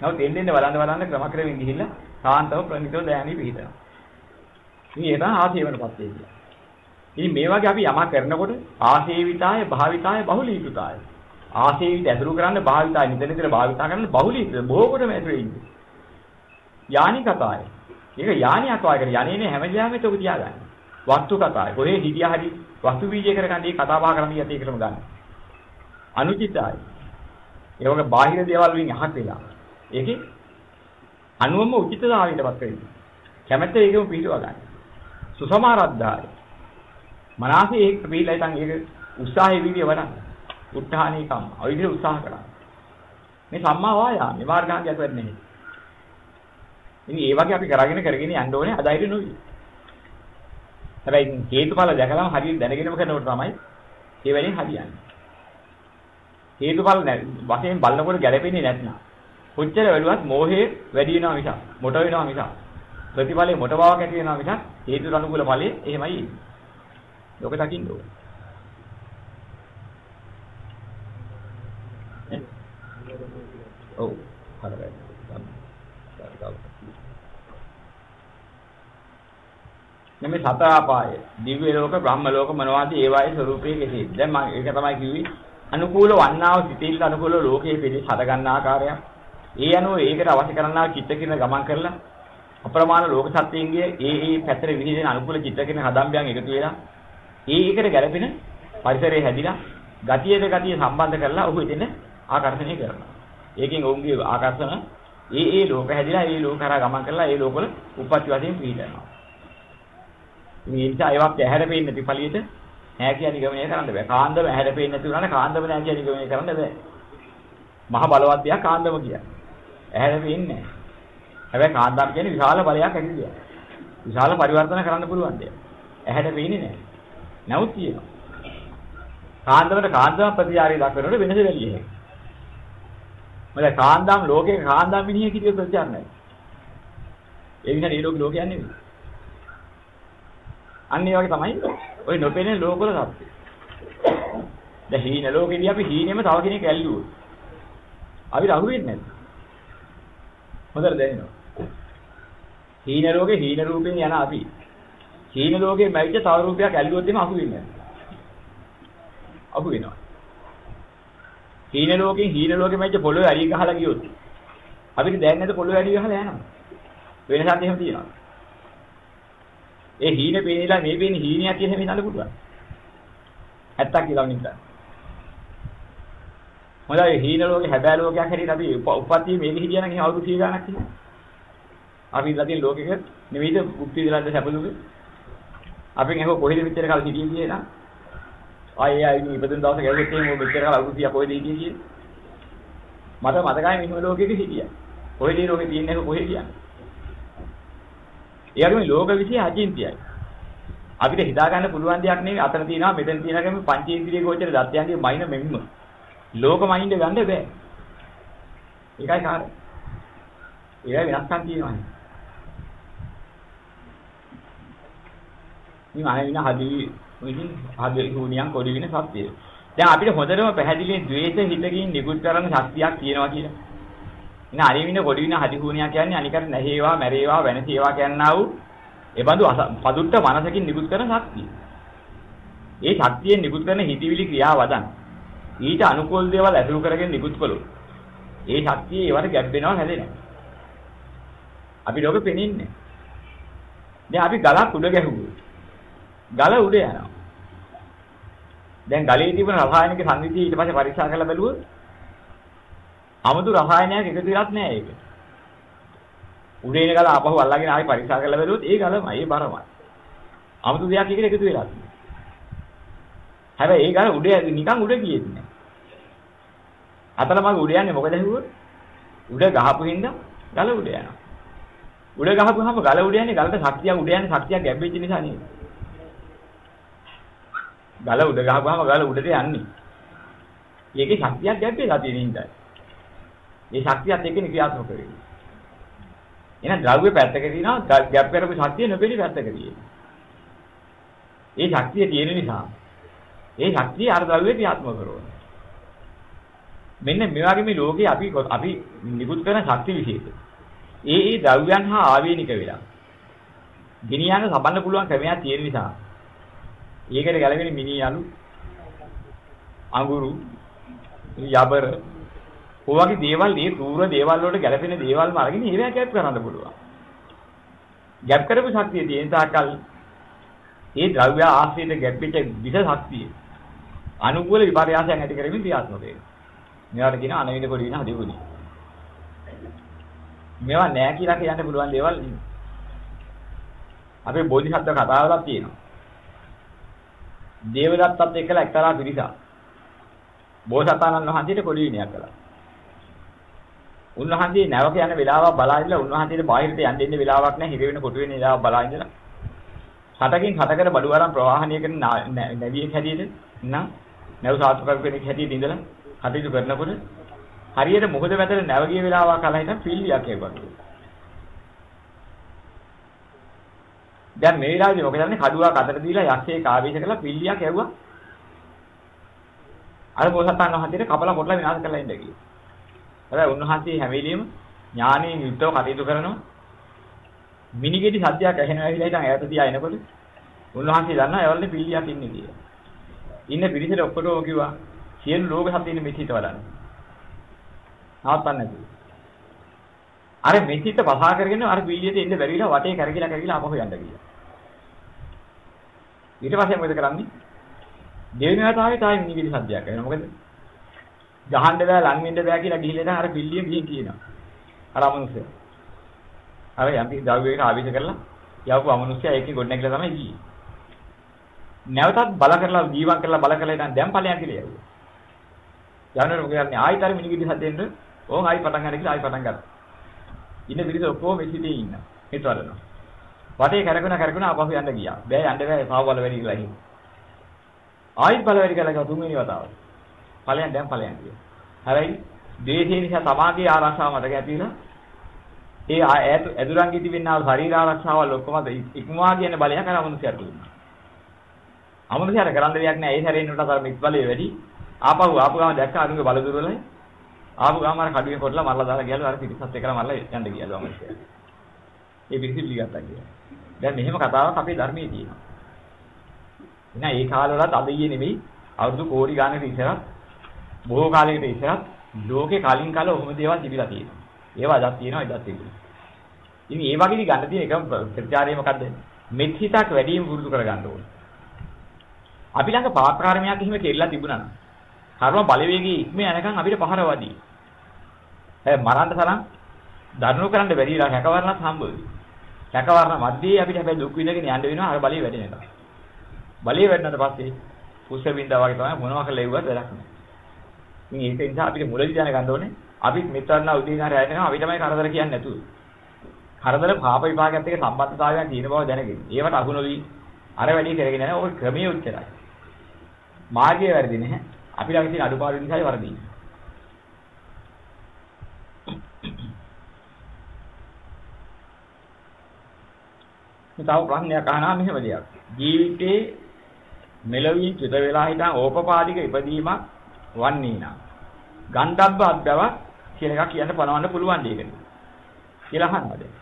නමුත් එන්න එන්න බලන්න බලන්න ක්‍රමක්‍රමයෙන් ගිහිල්ලා සාන්තව ප්‍රණිතව දෑනි පිහිටනවා. ඉතින් ඒක ආසේවනපත් කියලා. ඉතින් මේ වගේ අපි යමක් කරනකොට ආසේවිතාය භාවිතාය බහුලීකృతాය. ආසේවිත ඇසුරු කරන්න භාවිතාය නිතර නිතර භාවිතා කරන්න බහුලීකృత බොහෝ කොටම ඇතුලේ ඉන්නේ. යානි කතාය. ඒක යානි අතවාය කියන යන්නේ හැම ජාමෙත් ඔක තියාගන්න. වස්තු කතාය. කොහේ හිටියා හරි වස්තු බීජය කරගන්න මේ කතා බහ කරන්න යති ඒකටම ගන්න. අනුචිතයි. ඒ වගේ බාහිර දේවල් වලින් අහක් වෙලා. ඒකේ අනුවම උචිතතාවයටපත් වෙන්නේ. කැමැත්ත ඒකම පිළිව ගන්න. සුසමාරද්ධාය. මනසේ ඒක පිළිලා ඉතින් ඒක උත්සාහයේ විදිය වඩන්න. උත්හානී කම්. ඔය විදිහට උත්සාහ කරා. මේ සම්මා වායාම මාර්ගාංගයක් වෙන්නේ නැහැ. ඉතින් ඒ වගේ අපි කරගෙන කරගෙන යන්න ඕනේ අදයිර නොවි. හැබැයි හේතුඵල දැකලාම හරියට දැනගෙනම කරනකොට තමයි ඒ වෙලෙන් හරියන්නේ. හේතුඵල වශයෙන් බලනකොට ගැළපෙන්නේ නැත්නම් කොච්චර වැළුවත් මෝහේ වැඩි වෙනවා මිසක් මොට වෙනවා මිසක් ප්‍රතිඵලයේ මොට බවක් ඇති වෙනවා මිසක් හේතු අනුකූල ඵලයේ එහෙමයි එන්නේ. ලෝක දකින්න ඕනේ. ඔව් හරි. මේ සතර ආපාය දිව්‍ය ලෝක බ්‍රහ්ම ලෝක මොනවාද ඒවායේ ස්වરૂපයේ කෙසේද දැන් මම ඒක තමයි කිව්වේ. අනුකූල වන්නාව සිටිල්ල අනුකූල ලෝකයේ පිළි හද ගන්න ආකාරය ඒ අනුව ඒකට අවශ්‍ය කරනා චිත්ත කින ගමන් කරලා අප්‍රමාණ ලෝක සත්‍යයන්ගේ ඒ ඒ පැතර විහිදෙන අනුකූල චිත්ත කින හදම්බයන් එකතු වෙලා ඒ ඒකට ගැළපෙන පරිසරයේ හැදිලා ගතියද ගතිය සම්බන්ධ කරලා ඔහු ඉතින් ආකර්ෂණය කරනවා. ඒකෙන් ඔවුන්ගේ ආකර්ෂණ ඒ ඒ ලෝක හැදිලා ඒ ලෝක කරා ගමන් කරලා ඒ ලෝකවල උප්පත්ති වශයෙන් පිහිටනවා. මේ නිසා ඒවත් ඇහැර පේන්නේ නැති පළියට නෑ කියන නිගමනය කරන්න බෑ. කාන්දම ඇහැර පේන්නේ නැති උනාට කාන්දම නෑ කියන නිගමනය කරන්න බෑ. මහ බලවත් දෙයක් කාන්දම කියන්නේ. ඇහැර පේන්නේ නෑ. හැබැයි කාන්දම් කියන්නේ විශාල බලයක් ඇති දෙයක්. විශාල පරිවර්තන කරන්න පුළුවන් දෙයක්. ඇහැට පේන්නේ නෑ. නැවුත් තියෙනවා. කාන්දමට කාන්දම ප්‍රතිචාරය දක්වනකොට වෙනස වෙලිය හැකියි. මොකද කාන්දම් ලෝකේ කාන්දම් මිනිහ කිරිය ප්‍රතිචාර නැහැ. ඒ විදිහට මේ ලෝක ලෝකයක් නෙවෙයි. අන්න ඒ වගේ තමයි ওই නොපෙනෙන ලෝකවල සත්‍ය. දැන් හීන ලෝකෙදී අපි හීනෙම තව කෙනෙක් ඇල්ලුවොත් අපිට අහු වෙන්නේ නැද්ද? හොඳට දැනෙනවා. හීන ලෝකේ හීන රූපෙන් යන අපි හීන ලෝකේ මැවිච්ච තව රූපයක් ඇල්ලුවොත් එම අහු වෙන්නේ නැහැ. අහු වෙනවා. හීන ලෝකෙන් හීන ලෝකෙ මැවිච්ච පොළොවේ අරිය ගහලා ගියොත් අපිට දැනෙන්නේ නැද්ද පොළොවේ අරිය ගහලා යනවා. වෙනසක් එහෙම තියෙනවා. ඒ හීන පේනලා මේ පේන්නේ හීනයක් කියන හැම හිතන්න පුළුවන්. ඇත්තක් කියලා නිකන්. හොඳයි හීන ලෝකේ හැබෑ ලෝකයක් හැටියට අපි උපත්ති මේක හිටියා නම් එහෙනම් අවුරුදු 100 ගණක් තියෙනවා. අපි ඉඳලා තියෙන ලෝකෙක නෙවෙයිද මුක්ති දලද්ද සැපදුක. අපෙන් එහෙම කොහෙද මෙච්චර කාල හිටියේ කියලා. ආයේ ආයේ ඉපදුන දවසේ ගැලෙත් එහෙම මෙච්චර කාල අවුරුදු 100 කොහෙද හිටියේ කියලා. මට මතකයි මෙහෙම ලෝකෙක හිටියා. කොහෙද ලෝකෙ තියෙන්නේ කොහෙද කියන්නේ. ඒ වගේම ලෝක විශ්ය අචින්තියයි. අපිට හිතා ගන්න පුළුවන් දෙයක් නෙවෙයි අතන තියෙනවා මෙතන තියෙනවා කියන්නේ පංචේන්ද්‍රිය ගෝචර දත්යන්ගේ මයින මෙම්ම. ලෝක මයින්ඩ් ගන්න බෑ. ඒකයි කාර්ය. ඒකයි වෙනස්කම් තියෙනවා. මේ අය වින හදි ඉතින් හදි හුණියන් කොඩි වෙන සත්‍යය. දැන් අපිට හොඳටම පැහැදිලි ද්වේෂ හිතකින් නිකුත් කරන ශක්තියක් තියෙනවා කියලා. ඉතින් අර වින කොඩි වින හදි හුණියා කියන්නේ අනිකට නැහේවා මැරේවා වෙනසේවා කියනා වූ ඒ බඳු පදුට්ට මනසකින් නිකුත් කරන ශක්තිය. ඒ ශක්තියෙන් නිකුත් කරන හිතවිලි ක්‍රියාවදන් ඊට අනුකූල දේවල් ඇසුරු කරගෙන නිකුත් කළොත් ඒ ශක්තිය ඒවට ගැබ් වෙනවා හැදෙනවා. අපි ලෝකෙ පෙනින්නේ. දැන් අපි ගලක් උඩ ගැහුවොත් ගල උඩ යනවා. දැන් ගලේ තිබුණ රසායනික සංවිධිය ඊට පස්සේ පරීක්ෂා කරලා බැලුවොත් 아무도 රසායනයක් එකතු වෙලත් නෑ ඒක. උඩේන ගල ආපහු අල්ලගෙන ආයි පරික්ෂා කරලා බැලුවොත් ඒ ගලමයි ඒ බරමයි. 아무도 දෙයක් එකට එකතු වෙලත් නෑ. හැබැයි ඒ ගල උඩ නිකන් උඩ ගියෙන්නේ නෑ. අතල මගේ උඩ යන්නේ මොකද ඇහුවොත්? උඩ ගහපු හින්දා ගල උඩ යනවා. උඩ ගහපුවාම ගල උඩ යන්නේ ගලට ශක්තියක් උඩ යන්නේ ශක්තියක් ගැඹෙච්ච නිසා නේද? ගල උඩ ගහපුවාම ගල උඩට යන්නේ. ඒකේ ශක්තියක් ගැඹෙලා තියෙන හින්දායි. මේ ශක්තියත් එක්කනේ ක්‍රියාත්මක වෙන්නේ. එහෙනම් ද්‍රව්‍ය පැත්තක තියෙනවා ගැප් කරපු ශක්තිය නොපෙනි පැත්තක තියෙනවා. ඒ ශක්තිය තියෙන නිසා ඒ ශක්තිය අර ද්‍රව්‍ය ක්‍රියාත්මක කරනවා. මෙන්න මේ වගේ මේ ලෝකේ අපි අපි නිකුත් කරන ශක්ති විශේෂ. ඒ ඒ ද්‍රව්‍යයන් හා ආවේනික වෙලා. ගෙනියන්න සබන්න පුළුවන් ක්‍රමයක් තියෙන නිසා ඒකට ගැලවෙන මිනි අලු අඟුරු යබර ඔයගේ දේවල් මේ තූර දේවල් වලට ගැලපෙන දේවල්ම අරගෙන ඒවා කැප් කරන්න පුළුවන්. ගැප් කරපු ශක්තිය තියෙන තාකල් ඒ ද්‍රව්‍ය ආශ්‍රිත ගැප්පිච්ච විස ශක්තිය අනුකූල විපර්යාසයන් ඇති කරමින් ක්‍රියාත්මක වෙනවා. මේවට කියන අනවිද කොට වින හදිගුණි. මේවා නෑ කියලා කියන්න පුළුවන් දේවල් නෙමෙයි. අපේ බෝධිසත්ව කතාවලක් තියෙනවා. දේවදත්තත් එක්කලා එක්තරා පිරිසක් බෝසතාණන් වහන්සේට කොළි විනයක් කළා. උන්වහන්සේ නැවක යන වෙලාවක් බලා ඉඳලා උන්වහන්සේට බාහිරට යන්න දෙන්න වෙලාවක් නැහැ හිර වෙන කොටු වෙන වෙලාවක් බලා ඉඳලා හතකින් හතකට බඩු අරන් ප්‍රවාහණය කරන නැවියෙක් හැටියට නම් නැව් සාත්‍රක කෙනෙක් හැටියට ඉඳලා කටයුතු කරනකොට හරියට මොකද වැදලා නැව ගිය වෙලාවක් අලා හිටන් පිල්ලියක් එවපතු. දැන් මේ වෙලාවේදී මොකද කරන්නේ කඩුවක් අතට දීලා යක්ෂයෙක් ආවේශ කරලා පිල්ලියක් ඇව්වා. අර බෝසතාණන් වහන්සේට කපලා කොටලා විනාශ කරලා ඉඳ ගියා. හැබැයි උන්වහන්සේ හැම වෙලෙම ඥානයෙන් යුක්තව කටයුතු කරනවා. මිනිගෙඩි සද්දයක් ඇහෙනවා ඇවිල්ලා ඉතින් ඈත තියා එනකොට උන්වහන්සේ දන්නවා එවලේ පිල්ලියක් ඉන්නේ කියලා. ඉන්න පිරිසට ඔක්කොටම කිව්වා සියලු ලෝක සත්ත්වයින් මෙසිත වඩන්න. නවත්තන්න නැතුව. අර මෙසිත පසා කරගෙන අර පිල්ලියට එන්න බැරිලා වටේ කරකිලා කරකිලා අපහු යන්න ගියා. ඊට පස්සේ මොකද කරන්නේ? දෙවෙනි වතාවේ තායි මිනිගෙඩි සද්දයක් ඇහෙනවා. මොකද? ගහන්න බෑ ලං වෙන්න බෑ කියලා ගිහිල්ලා ඉතින් අර පිල්ලිය ගිහින් කියනවා. අර අමනුෂ්‍ය. අර යම්පි ද්‍රව්‍යයකට ආවිෂ කරලා යවපු අමනුෂ්‍යයා ඒකේ ගොඩ නැගලා තමයි ගියේ. නැවතත් බල කරලා ජීවත් කරලා බල කරලා ඉතින් දැන් ඵලයන් කියලා යවුවා. යනකොට මොකද කරන්නේ ආයි තර මිනිගිඩි හදෙන්න ඕන් ආයි පටන් ගන්න කියලා ආයි පටන් ගත්තා. ඉන්න පිරිස ඔක්කොම මෙසිතේ ඉන්නවා. හිතවලනවා. වටේ කරගෙන කරගෙන ආපහු යන්න ගියා. බෑ යන්න බෑ පාව බල වැඩි කියලා හින්. ආයිත් බල වැඩි කියලා ගියා තුන්වෙනි වතාවට. ඵලයන් දැන් ඵලයන් කියනවා. හැබැයි ද්වේෂය නිසා තමාගේ ආරක්ෂාව මතක ඇතිලා ඒ ඇදුරන් ඉදි වෙන්නා ශරීර ආරක්ෂාවල් ඔක්කොම ඉක්මවා කියන බලයක් අර මනුස්සයාට දුන්නා. අමනුෂ්‍යයට කරන්න දෙයක් නැහැ. ඒ හැරෙන්න උට අර මිත් බලය වැඩි. ආපහු ආපු ගාම දැක්ක අරුගේ බල දුරලයි. ආපු ගාම අර කඩුවේ කොටලා මරලා දාලා ගියලු අර පිටිසත් එකලා මරලා යන්න ගියලු අමනුෂ්‍යයා. ඒ පිටිසි පිළිගත්තා කියලා. දැන් මෙහෙම කතාවක් අපේ ධර්මයේ තියෙනවා. එහෙනම් ඒ කාලවලත් අද ඊයේ නෙමෙයි අවුරුදු කෝටි ගානකට ඉස්සරත් බොහෝ කාලයකට ඉස්සරත් ලෝකේ කලින් කාලේ ඔහොම දේවල් තිබිලා තියෙනවා. ඒවා අදත් තියෙනවා ඉදත් තිබුණා. ඉතින් ඒ වගේදී ගන්න තියෙන එකම ප්‍රතිචාරය මොකද්ද? මෙත් හිතක් වැඩිම පුරුදු කරගන්න ඕනේ. අපි ළඟ පාපකාරමයක් එහෙම කෙරලා තිබුණා නම් කර්ම බලවේගී ඉක්ම යනකම් අපිට පහර වදී. හැබැයි මරන්න තරම් දරුණු කරන්න බැරිලා හැකවරණත් හම්බ වෙයි. හැකවරණ මැදේ අපිට හැබැයි දුක් විඳගෙන යන්න වෙනවා අර බලය වැඩි වෙනවා. බලය වැඩනට පස්සේ කුස්ස බින්දා වගේ තමයි මොනවා කළා එව්වත් වැඩක් නෑ. ඉතින් ඒක නිසා අපිට මුලදී දැනගන්න ඕනේ අපි මෙතරණ උදේනාර හැදෙනවා අපි තමයි කරදර කියන්නේ නැතුව. කරදර පාප විපාකයත් එක්ක සම්බන්ධතාවයක් තියෙන බව දැනගෙන. ඒවට අහු නොවි අර වැඩි කරගෙන යන ඔය ක්‍රමයේ උච්චරයි. මාර්ගය වැරදි නැහැ. අපි ළඟ තියෙන අඩුපාඩු නිසායි වරදින්නේ. තව ප්‍රශ්නයක් අහනවා මෙහෙම දෙයක්. ජීවිතේ මෙලොවින් චුත වෙලා හිටන් ඕපපාදික ඉපදීමක් වන්නේ නා. ගන්ධබ්බ අද්දවක් කියන එක කියන්න පනවන්න පුළුවන් දෙයකට. කියලා අහනවා දැන්.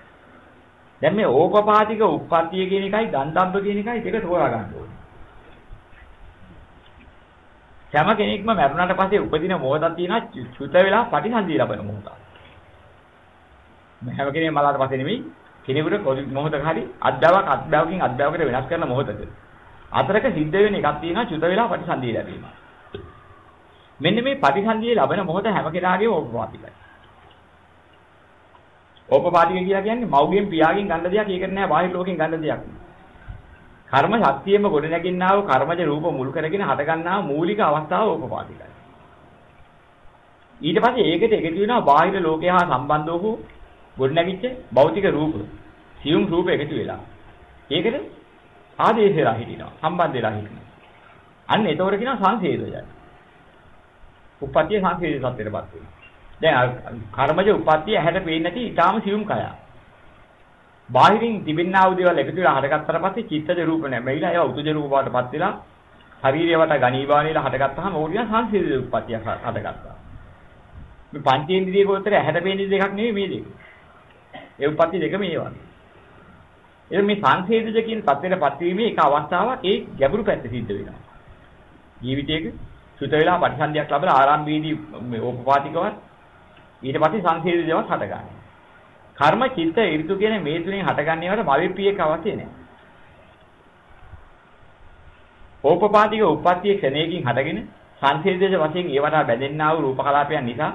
දැන් මේ ඕපපාදික උප්පත්තිය කියන එකයි ගන්ධබ්බ කියන එකයි දෙක තෝරා ගන්න ඕනේ. හැම කෙනෙක්ම මරුණාට පස්සේ උපදින මොහොතක් තියෙනවා චුත වෙලා පටිසන්ධිය ලබන මොහොතක්. හැම කෙනෙක් මලාට පස්සේ නෙමෙයි කෙනෙකුට මොහොතක හරි අද්දාවක් අද්දාවකින් අද්දාවකට වෙනස් කරන මොහොතක. අතරක සිද්ධ වෙන එකක් තියෙනවා චුත වෙලා පටිසන්ධිය ලැබීම. මෙන්න මේ පටිසන්ධිය ලබන මොහොත හැම කෙනාගේම ඕපපාතිකයි. ඕපපාතික කියලා කියන්නේ මව්ගෙන් පියාගෙන් ගන්න දෙයක් ඒකට නෑ බාහිර ලෝකෙන් ගන්න දෙයක්. කර්ම ශක්තියෙම ගොඩ නැගින්නා වූ කර්මජ රූප මුල් කරගෙන හට ගන්නා මූලික අවස්ථාව ඕපපාතිකයි. ඊට පස්සේ ඒකට එකතු වෙනවා බාහිර ලෝකය හා සම්බන්ධ වූ ගොඩ නැගිච්ච භෞතික රූප. සියුම් රූප එකතු වෙලා. ඒකට ආදේශ වෙලා හිටිනවා. සම්බන්ධ වෙලා හිටිනවා. අන්න ඒතකොට කියනවා සංසේදයයි. උප්පත්තිය සංසේදිත සත්‍යයටපත් වෙනවා. දැන් කර්මජ උප්පත්තිය ඇහැට පේන්නේ නැති ඊටාම සියුම් කයක්. බාහිරින් තිබෙනා වූ දේවල් එකතු වෙලා හටගත්තට පස්සේ චිත්තජ රූප නැමෙයිලා ඒවා උතුජ රූප බවටපත් වෙලා ශරීරය වට ගණීභාවනේලා හටගත්තාම ඕක කියන සංසිද්ධ උප්පත්තිය හටගත්තා. මේ පංචේන්ද්‍රිය ගෝත්‍රය ඇහැට පේන දෙකක් නෙවෙයි මේ දෙක. ඒ උප්පත්ති දෙක මේ වගේ. එද මේ සංසිද්ධ කියන තත්ත්වයටපත් වීමේ එක අවස්ථාවක් ඒ ගැඹුරු පැත්ත සිද්ධ වෙනවා. ජීවිතයක සුත වෙලා පටිසන්ධියක් ලැබලා ආරම්භයේදී මේ ඕපපාතිකවත් ඊට පස්සේ සංසේදේවත් හටගන්නවා. කර්ම චිත්ත ඍතු කියන මේ තුنين හටගන්නේවට මවෙප්පියක අවශ්‍ය නැහැ. ඕපපාතික උප්පත්තිය ක්ෂණයකින් හටගෙන සංසේදේශ වශයෙන් ඒවට බැඳෙන්නා වූ රූපකලාපයන් නිසා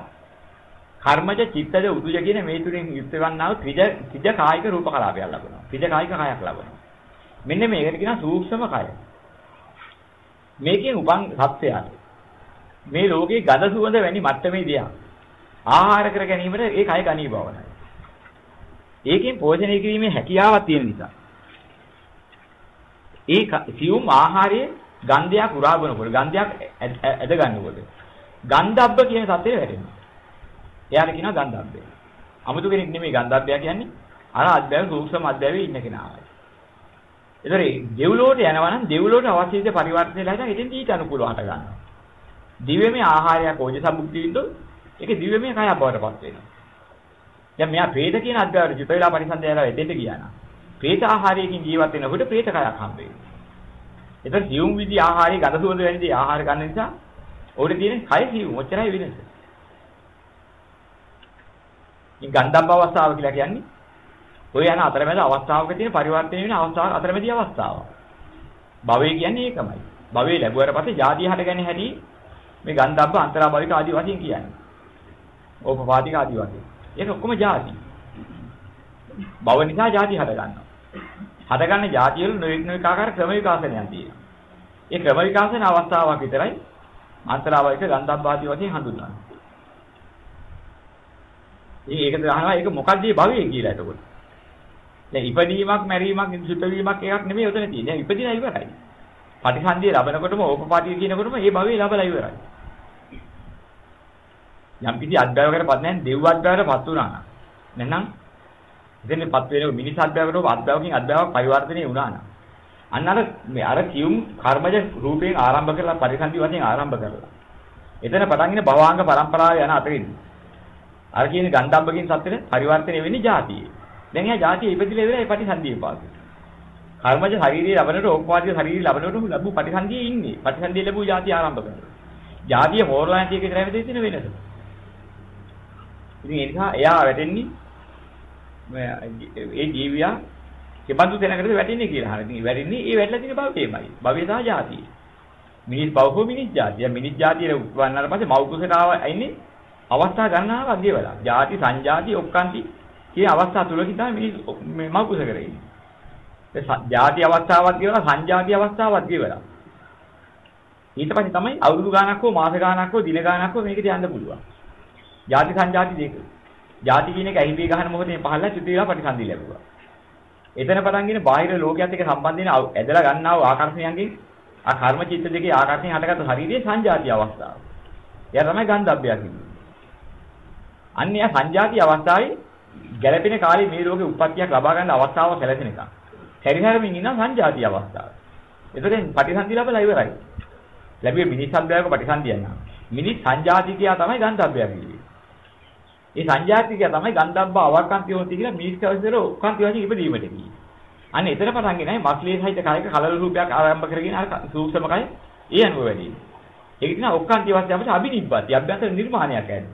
කර්මජ චිත්තජ උදුජ කියන මේ තුنين යුක්ත වන්නා වූ ත්‍රිජ ත්‍රිජ කායික රූපකලාපයක් ලබනවා. ත්‍රිජ කායික කයක් ලබනවා. මෙන්න මේකට කියනවා සූක්ෂම කය. මේකෙන් උපන් සත්‍යයන් මේ ලෝකේ ගඳ සුවඳ වැනි මට්ටමේ දියා ආහාර කර ගැනීමට ඒ කය ගනී බවනයි. ඒකෙන් පෝෂණය කිරීමේ හැකියාවක් තියෙන නිසා. ඒ සියුම් ආහාරයේ ගන්ධයක් උරා බනකොට ගන්ධයක් ඇද ගන්නකොට ගන්ධබ්බ කියන සත්‍යය වැටෙනවා. එයාට කියනවා ගන්ධබ්බය. 아무තු කෙනෙක් නෙමෙයි ගන්ධබ්බය කියන්නේ අර අධ්‍යයන සූක්ෂම අධ්‍යයනයේ ඉන්න කෙනාමයි. ඒතරේ දෙව්ලෝට යනවා නම් දෙව්ලෝට අවශ්‍ය දේ පරිවර්තනය ලැබලා ඉතින් ඊට අනුකූලව හට ගන්නවා. දිව්‍යමය ආහාරයක් ඕජසබුද්ධි විඳොත් ඒක දිව්‍යමය කය බවටපත් වෙනවා. දැන් මෙයා ප්‍රේත කියන අධ්‍යාවර චිත වේලා පරිසන්දයලා එතෙන්ට ගියා නම් ප්‍රේත ආහාරයකින් ජීවත් වෙනකොට ප්‍රේත කයක් හම්බ වෙනවා. ඒතර සියුම් විදි ආහාරය ගඳ සුවඳ වැනි දේ ආහාර ගන්න නිසා ඔහුට තියෙන කය සියුම් ඔච්චරයි වෙනස. මේ ගන්ධබ්බ අවස්ථාව කියලා කියන්නේ ඔය යන අතරමැද අවස්ථාවක තියෙන පරිවර්තන වෙන අවස්ථාව අතරමැදි අවස්ථාව. භවය කියන්නේ ඒකමයි. භවය ලැබුවාට පස්සේ ජාතිය හටගන්නේ හැටි මේ ගන්ධබ්බ අන්තරාභාවික ආදී වශයෙන් කියන්නේ. ඕපපාතික ආදී වශයෙන්. ඒක ඔක්කොම ಜಾති. භව නිසා ಜಾති හද ගන්නවා. හද ගන්න ಜಾති වල නොඑක් නොඑක ආකාර ක්‍රම විකාශනයක් තියෙනවා. ඒ ක්‍රම විකාශන අවස්ථාවක් විතරයි අන්තරාභාවික ගන්ධබ්බ ආදී වශයෙන් හඳුන්වන්නේ. ඒකද අහනවා ඒක මොකක්ද මේ භවය කියලා එතකොට. දැන් ඉපදීමක් මැරීමක් සුත වීමක් එකක් නෙමෙයි උතන තියෙන්නේ. ඉපදිනා ඉවරයි. පටිසන්ධිය ලැබනකොටම ඕපපාතිය කියනකොටම මේ භවය ලැබලා ඉවරයි. යම්කිසි අද්භවයකටපත් නැන් දෙව් අද්භවයකටපත් වුණා නම්. නැත්නම් ඉතින්පත් වෙන මිනිස් අද්භවයකට අද්භවකින් අද්භවයක් පරිවර්තනය වුණා නම්. අන්න අර මේ අර කියුම් කර්මජ රූපයෙන් ආරම්භ කරලා පරිසන්දි වශයෙන් ආරම්භ කරලා. එතන පටන්ගෙන භවාංග પરම්පරාව යන අතරින් අර කියන ගන්ධම්බකින් සත්‍යෙ පරිවර්තනය වෙන්නේ જાතියේ. දැන් එයා જાතිය ඉපදිලා ඉවරයි පරිසන්දියේ පාසෙ. කර්මජ ශාරීරිය ලැබනකොට ඕපපාදික ශාරීරිය ලැබනකොට ලැබු පරිසන්දියේ ඉන්නේ. පරිසන්දියේ ලැබු જાතිය ආරම්භ කරනවා. જાතිය හෝරලාන්තියේ කරන්නේ තියෙන වෙනස. ඉතින් ඒ නිසා එයා වැටෙන්නේ ඒ ජීවියා කෙබඳු තැනකටද වැටෙන්නේ කියලා. හරි. ඉතින් වැටෙන්නේ ඒ වැටලා තියෙන භවයමයි. භවය සහ ජාතිය. මිනිස් භව හෝ මිනිස් ජාතිය. මිනිස් ජාතියේ උපන්නාට පස්සේ මව් කුසට ආවෙන්නේ අවස්ථා ගන්නවා වගේ වෙලා. ಜಾති සංජාති ඔක්කාන්ති කියන අවස්ථා තුලකින් තමයි මේ මව් කුස කරේ. ඒ ಜಾති අවස්ථාවක් කියලා සංජාති අවස්ථාවක් කියලා. ඊට පස්සේ තමයි අවුරුදු ගාණක් හෝ මාස ගාණක් හෝ දින ගාණක් හෝ මේකේ යන්න පුළුවන්. ಜಾති සංජාති දෙක. ಜಾති කියන එක ඇහිපී ගහන මොහොතේ පහළලා චුතිලා ප්‍රතිසන්දි ලැබුවා. එතන පටන් ගෙන බාහිර ලෝකයක් එක්ක සම්බන්ධ වෙන ඇදලා ගන්නා වූ ආකර්ෂණයන්ගෙන් ආ කර්ම චිත්ත දෙකේ ආකර්ෂණය හටගත්තු ශරීරයේ සංජාති අවස්ථාව. එයා තමයි ගන්ධබ්බය කියන්නේ. අන්නේ සංජාති අවස්ථාවේ ගැළපෙන කාලේ මේ රෝගේ උප්පත්තියක් ලබා ගන්න අවස්ථාව සැලසෙන එක. පරිහරමින් ඉන්න සංජාති අවස්ථාව. එතකොට ප්‍රතිසන්දි ලැබලා ඉවරයි. ලැබුවේ මිනිස් සම්බයක ප්‍රතිසන්දිය යනවා. මිනිස් සංජාතිකයා තමයි ගන්ධබ්බය කියන්නේ. ඒ සංජාතිකයා තමයි ගන්ධබ්බ අවකාන්ති හොති කියලා මිනිස් කවසර ඔක්කාන්ති වශයෙන් ඉපදීමට කියන්නේ. අන්න එතන පටන් ගෙන මස්ලී සහිත කායක කලල රූපයක් ආරම්භ කරගෙන අර සූක්ෂම කය ඒ අනුව වැඩි. ඒක කියන ඔක්කාන්ති වශයෙන් අපිට අබිනිබ්බති අභ්‍යන්තර නිර්මාණයක් ඇද්ද.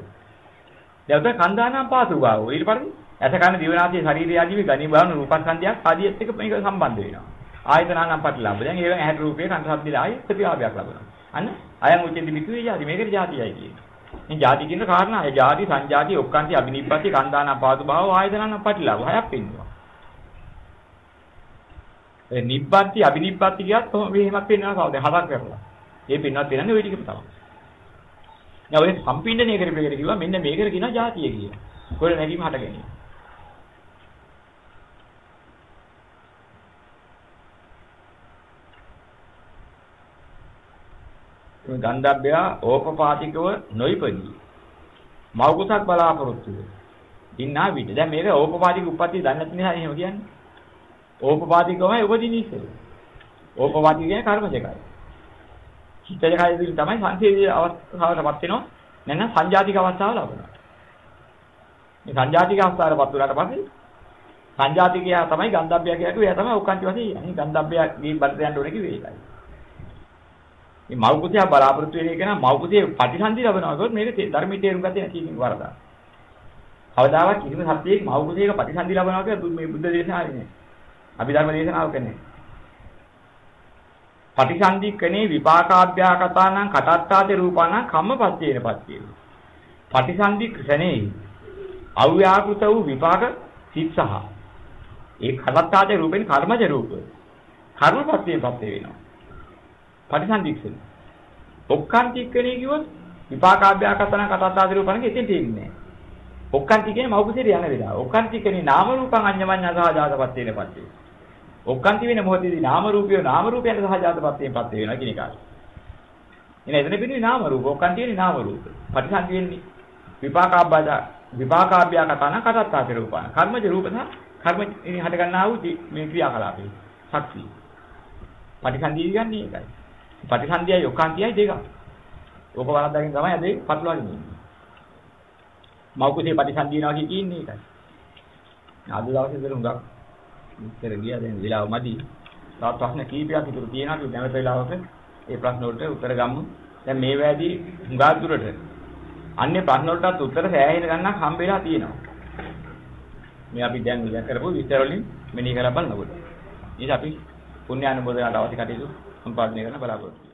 දැන් උතන කන්දානම් පාතු ගාව. ඊට පස්සේ ඇස කන දිවනාසය ශරීරය ආදී ගණි බවන රූපස්කන්ධයක් ආදියත් එක්ක මේක සම්බන්ධ වෙනවා. ආයතනානම් පටිලාභ. දැන් ඒවෙන් ඇහැට රූපේ කන ශබ්දේ ආයි ප්‍රතිලාභයක් ලබනවා. අන්න අයන් උච්චෙන්දි මිකුවේ જાති මේකට જાතියයි කියන්නේ. මේ ಜಾති කියන කාරණා. ඒ ಜಾති සංජාති ඔක්කාන්ති අබිනිප්පති කන්දාන පාදු භාව ආයතනන පටිලාභ හයක් පෙන්වනවා. ඒ නිබ්බන්ති අබිනිබ්බන්ති කියත් මෙහෙමක් වෙනවා කවුද හතක් කරලා. ඒ පින්නවත් වෙනන්නේ ওই ටිකම තමයි. දැන් ඔය සම්පින්ඩණය කරපේකට කිව්වා මෙන්න මේකට කියනවා ಜಾතිය කියලා. කොහෙද නැගීම හට ගැනීම. ගන්ධබ්බය ඕපපාතිකව නොයිපදී. මව් කුසක් බලාපොරොත්තු වෙයි. ඉන්නා විට. දැන් මේක ඕපපාතික උප්පත්ති දන්නේ නැති නිසා එහෙම කියන්නේ. ඕපපාතිකවමයි උපදින්නේ ඉස්සෙල්ලා. ඕපපාතික කියන්නේ කර්මජකයි. චිත්තජකයේදී තමයි සංසිද්ධිය අවස්ථාවටපත් වෙනවා. නැත්නම් සංජාතික අවස්ථාව ලබනවා. මේ සංජාතික අවස්ථාවටපත් වුණාට පස්සේ සංජාතිකයා තමයි ගන්ධබ්බය කියන්නේ. එයා තමයි උක්කාන්ති වශයෙන් යන්නේ. ගන්ධබ්බයගේ බඩට යන්න ඕනේ කිව්වේ ඒකයි. මේ මව් කුසිය බලාපොරොත්තු වෙන එක නම් මව් කුසිය ප්‍රතිසන්දි ලබනවා කියොත් මේක ධර්මයේ තේරුම් ගත්තේ නැති එකකින් වරදා. කවදාවත් කිසිම සත්‍යයක මව් කුසියක ප්‍රතිසන්දි ලබනවා කියලා මේ බුද්ධ දේශනාවේ නෑ. අභිධර්ම දේශනාවක නෑ. පටිසන්ධි කනේ විපාකාභ්‍යාකතානං කටත්තාති රූපානං කම්මපත්තේන පත්තේ. පටිසන්ධි ක්ෂණේ අව්‍යාකෘත වූ විපාක සිත් සහ ඒ කටත්තාති රූපෙන් කර්මජ රූප කර්මපත්තේ පත්තේ වෙනවා. පටිසන්ධික්ෂණ. ඔක්කාන්තික්කණේ කිව්වොත් විපාකාභ්‍යාකතන කටත්තාති රූපණක එතෙන් තියෙන්නේ නැහැ. ඔක්කාන්ති කියන්නේ මෞකසේට යන වෙලාව. ඔක්කාන්තික්කනේ නාම රූපං අඤ්ඤමඤ්ඤ සහජාතපත් වෙන පත්තේ. ඔක්කාන්ති වෙන මොහොතේදී නාම රූපය නාම රූපයෙන් සහජාතපත් වෙන පත්තේ වෙනවා කියන එකයි. එනේ එතන පින්නේ නාම රූප. ඔක්කාන්ති වෙන්නේ නාම රූප. පටිසන්ධි වෙන්නේ විපාකාභ්‍යාජ විපාකාභ්‍යාකතන කටත්තාති රූපණ. කර්මජ රූප සහ කර්ම ඉනි හට ගන්නා වූ මේ ක්‍රියාකලාපේ. ශක්තිය. පටිසන්ධි කියන්නේ ඒකයි. ප්‍රතිසන්දියයි ඔකාන්තියයි දෙක. ඕක වරද්දාගෙන තමයි අද පටලවාගෙන ඉන්නේ. මෞකුසේ ප්‍රතිසන්දියනවා කියන්නේ ඒකයි. අද දවසේ ඉඳලා හුඟක් උත්තර ගියා දැන් වෙලාව මදි. තවත් ප්‍රශ්න කීපයක් ඉතුරු තියෙනවා අපි නැවත වෙලාවක ඒ ප්‍රශ්න වලට උත්තර ගමු. දැන් මේ වැඩි හුඟක් දුරට අන්නේ ප්‍රශ්න වලටත් උත්තර සෑහෙන ගන්නක් හම්බ වෙලා තියෙනවා. මේ අපි දැන් ඉගෙන කරපු විස්තර වලින් මෙනෙහි කරලා බලනකොට. ඉතින් අපි පුණ්‍යානුමෝදනාට අවශ්‍ය කටයුතු සම්පාදනය කරන්න බලාපොරොත්තු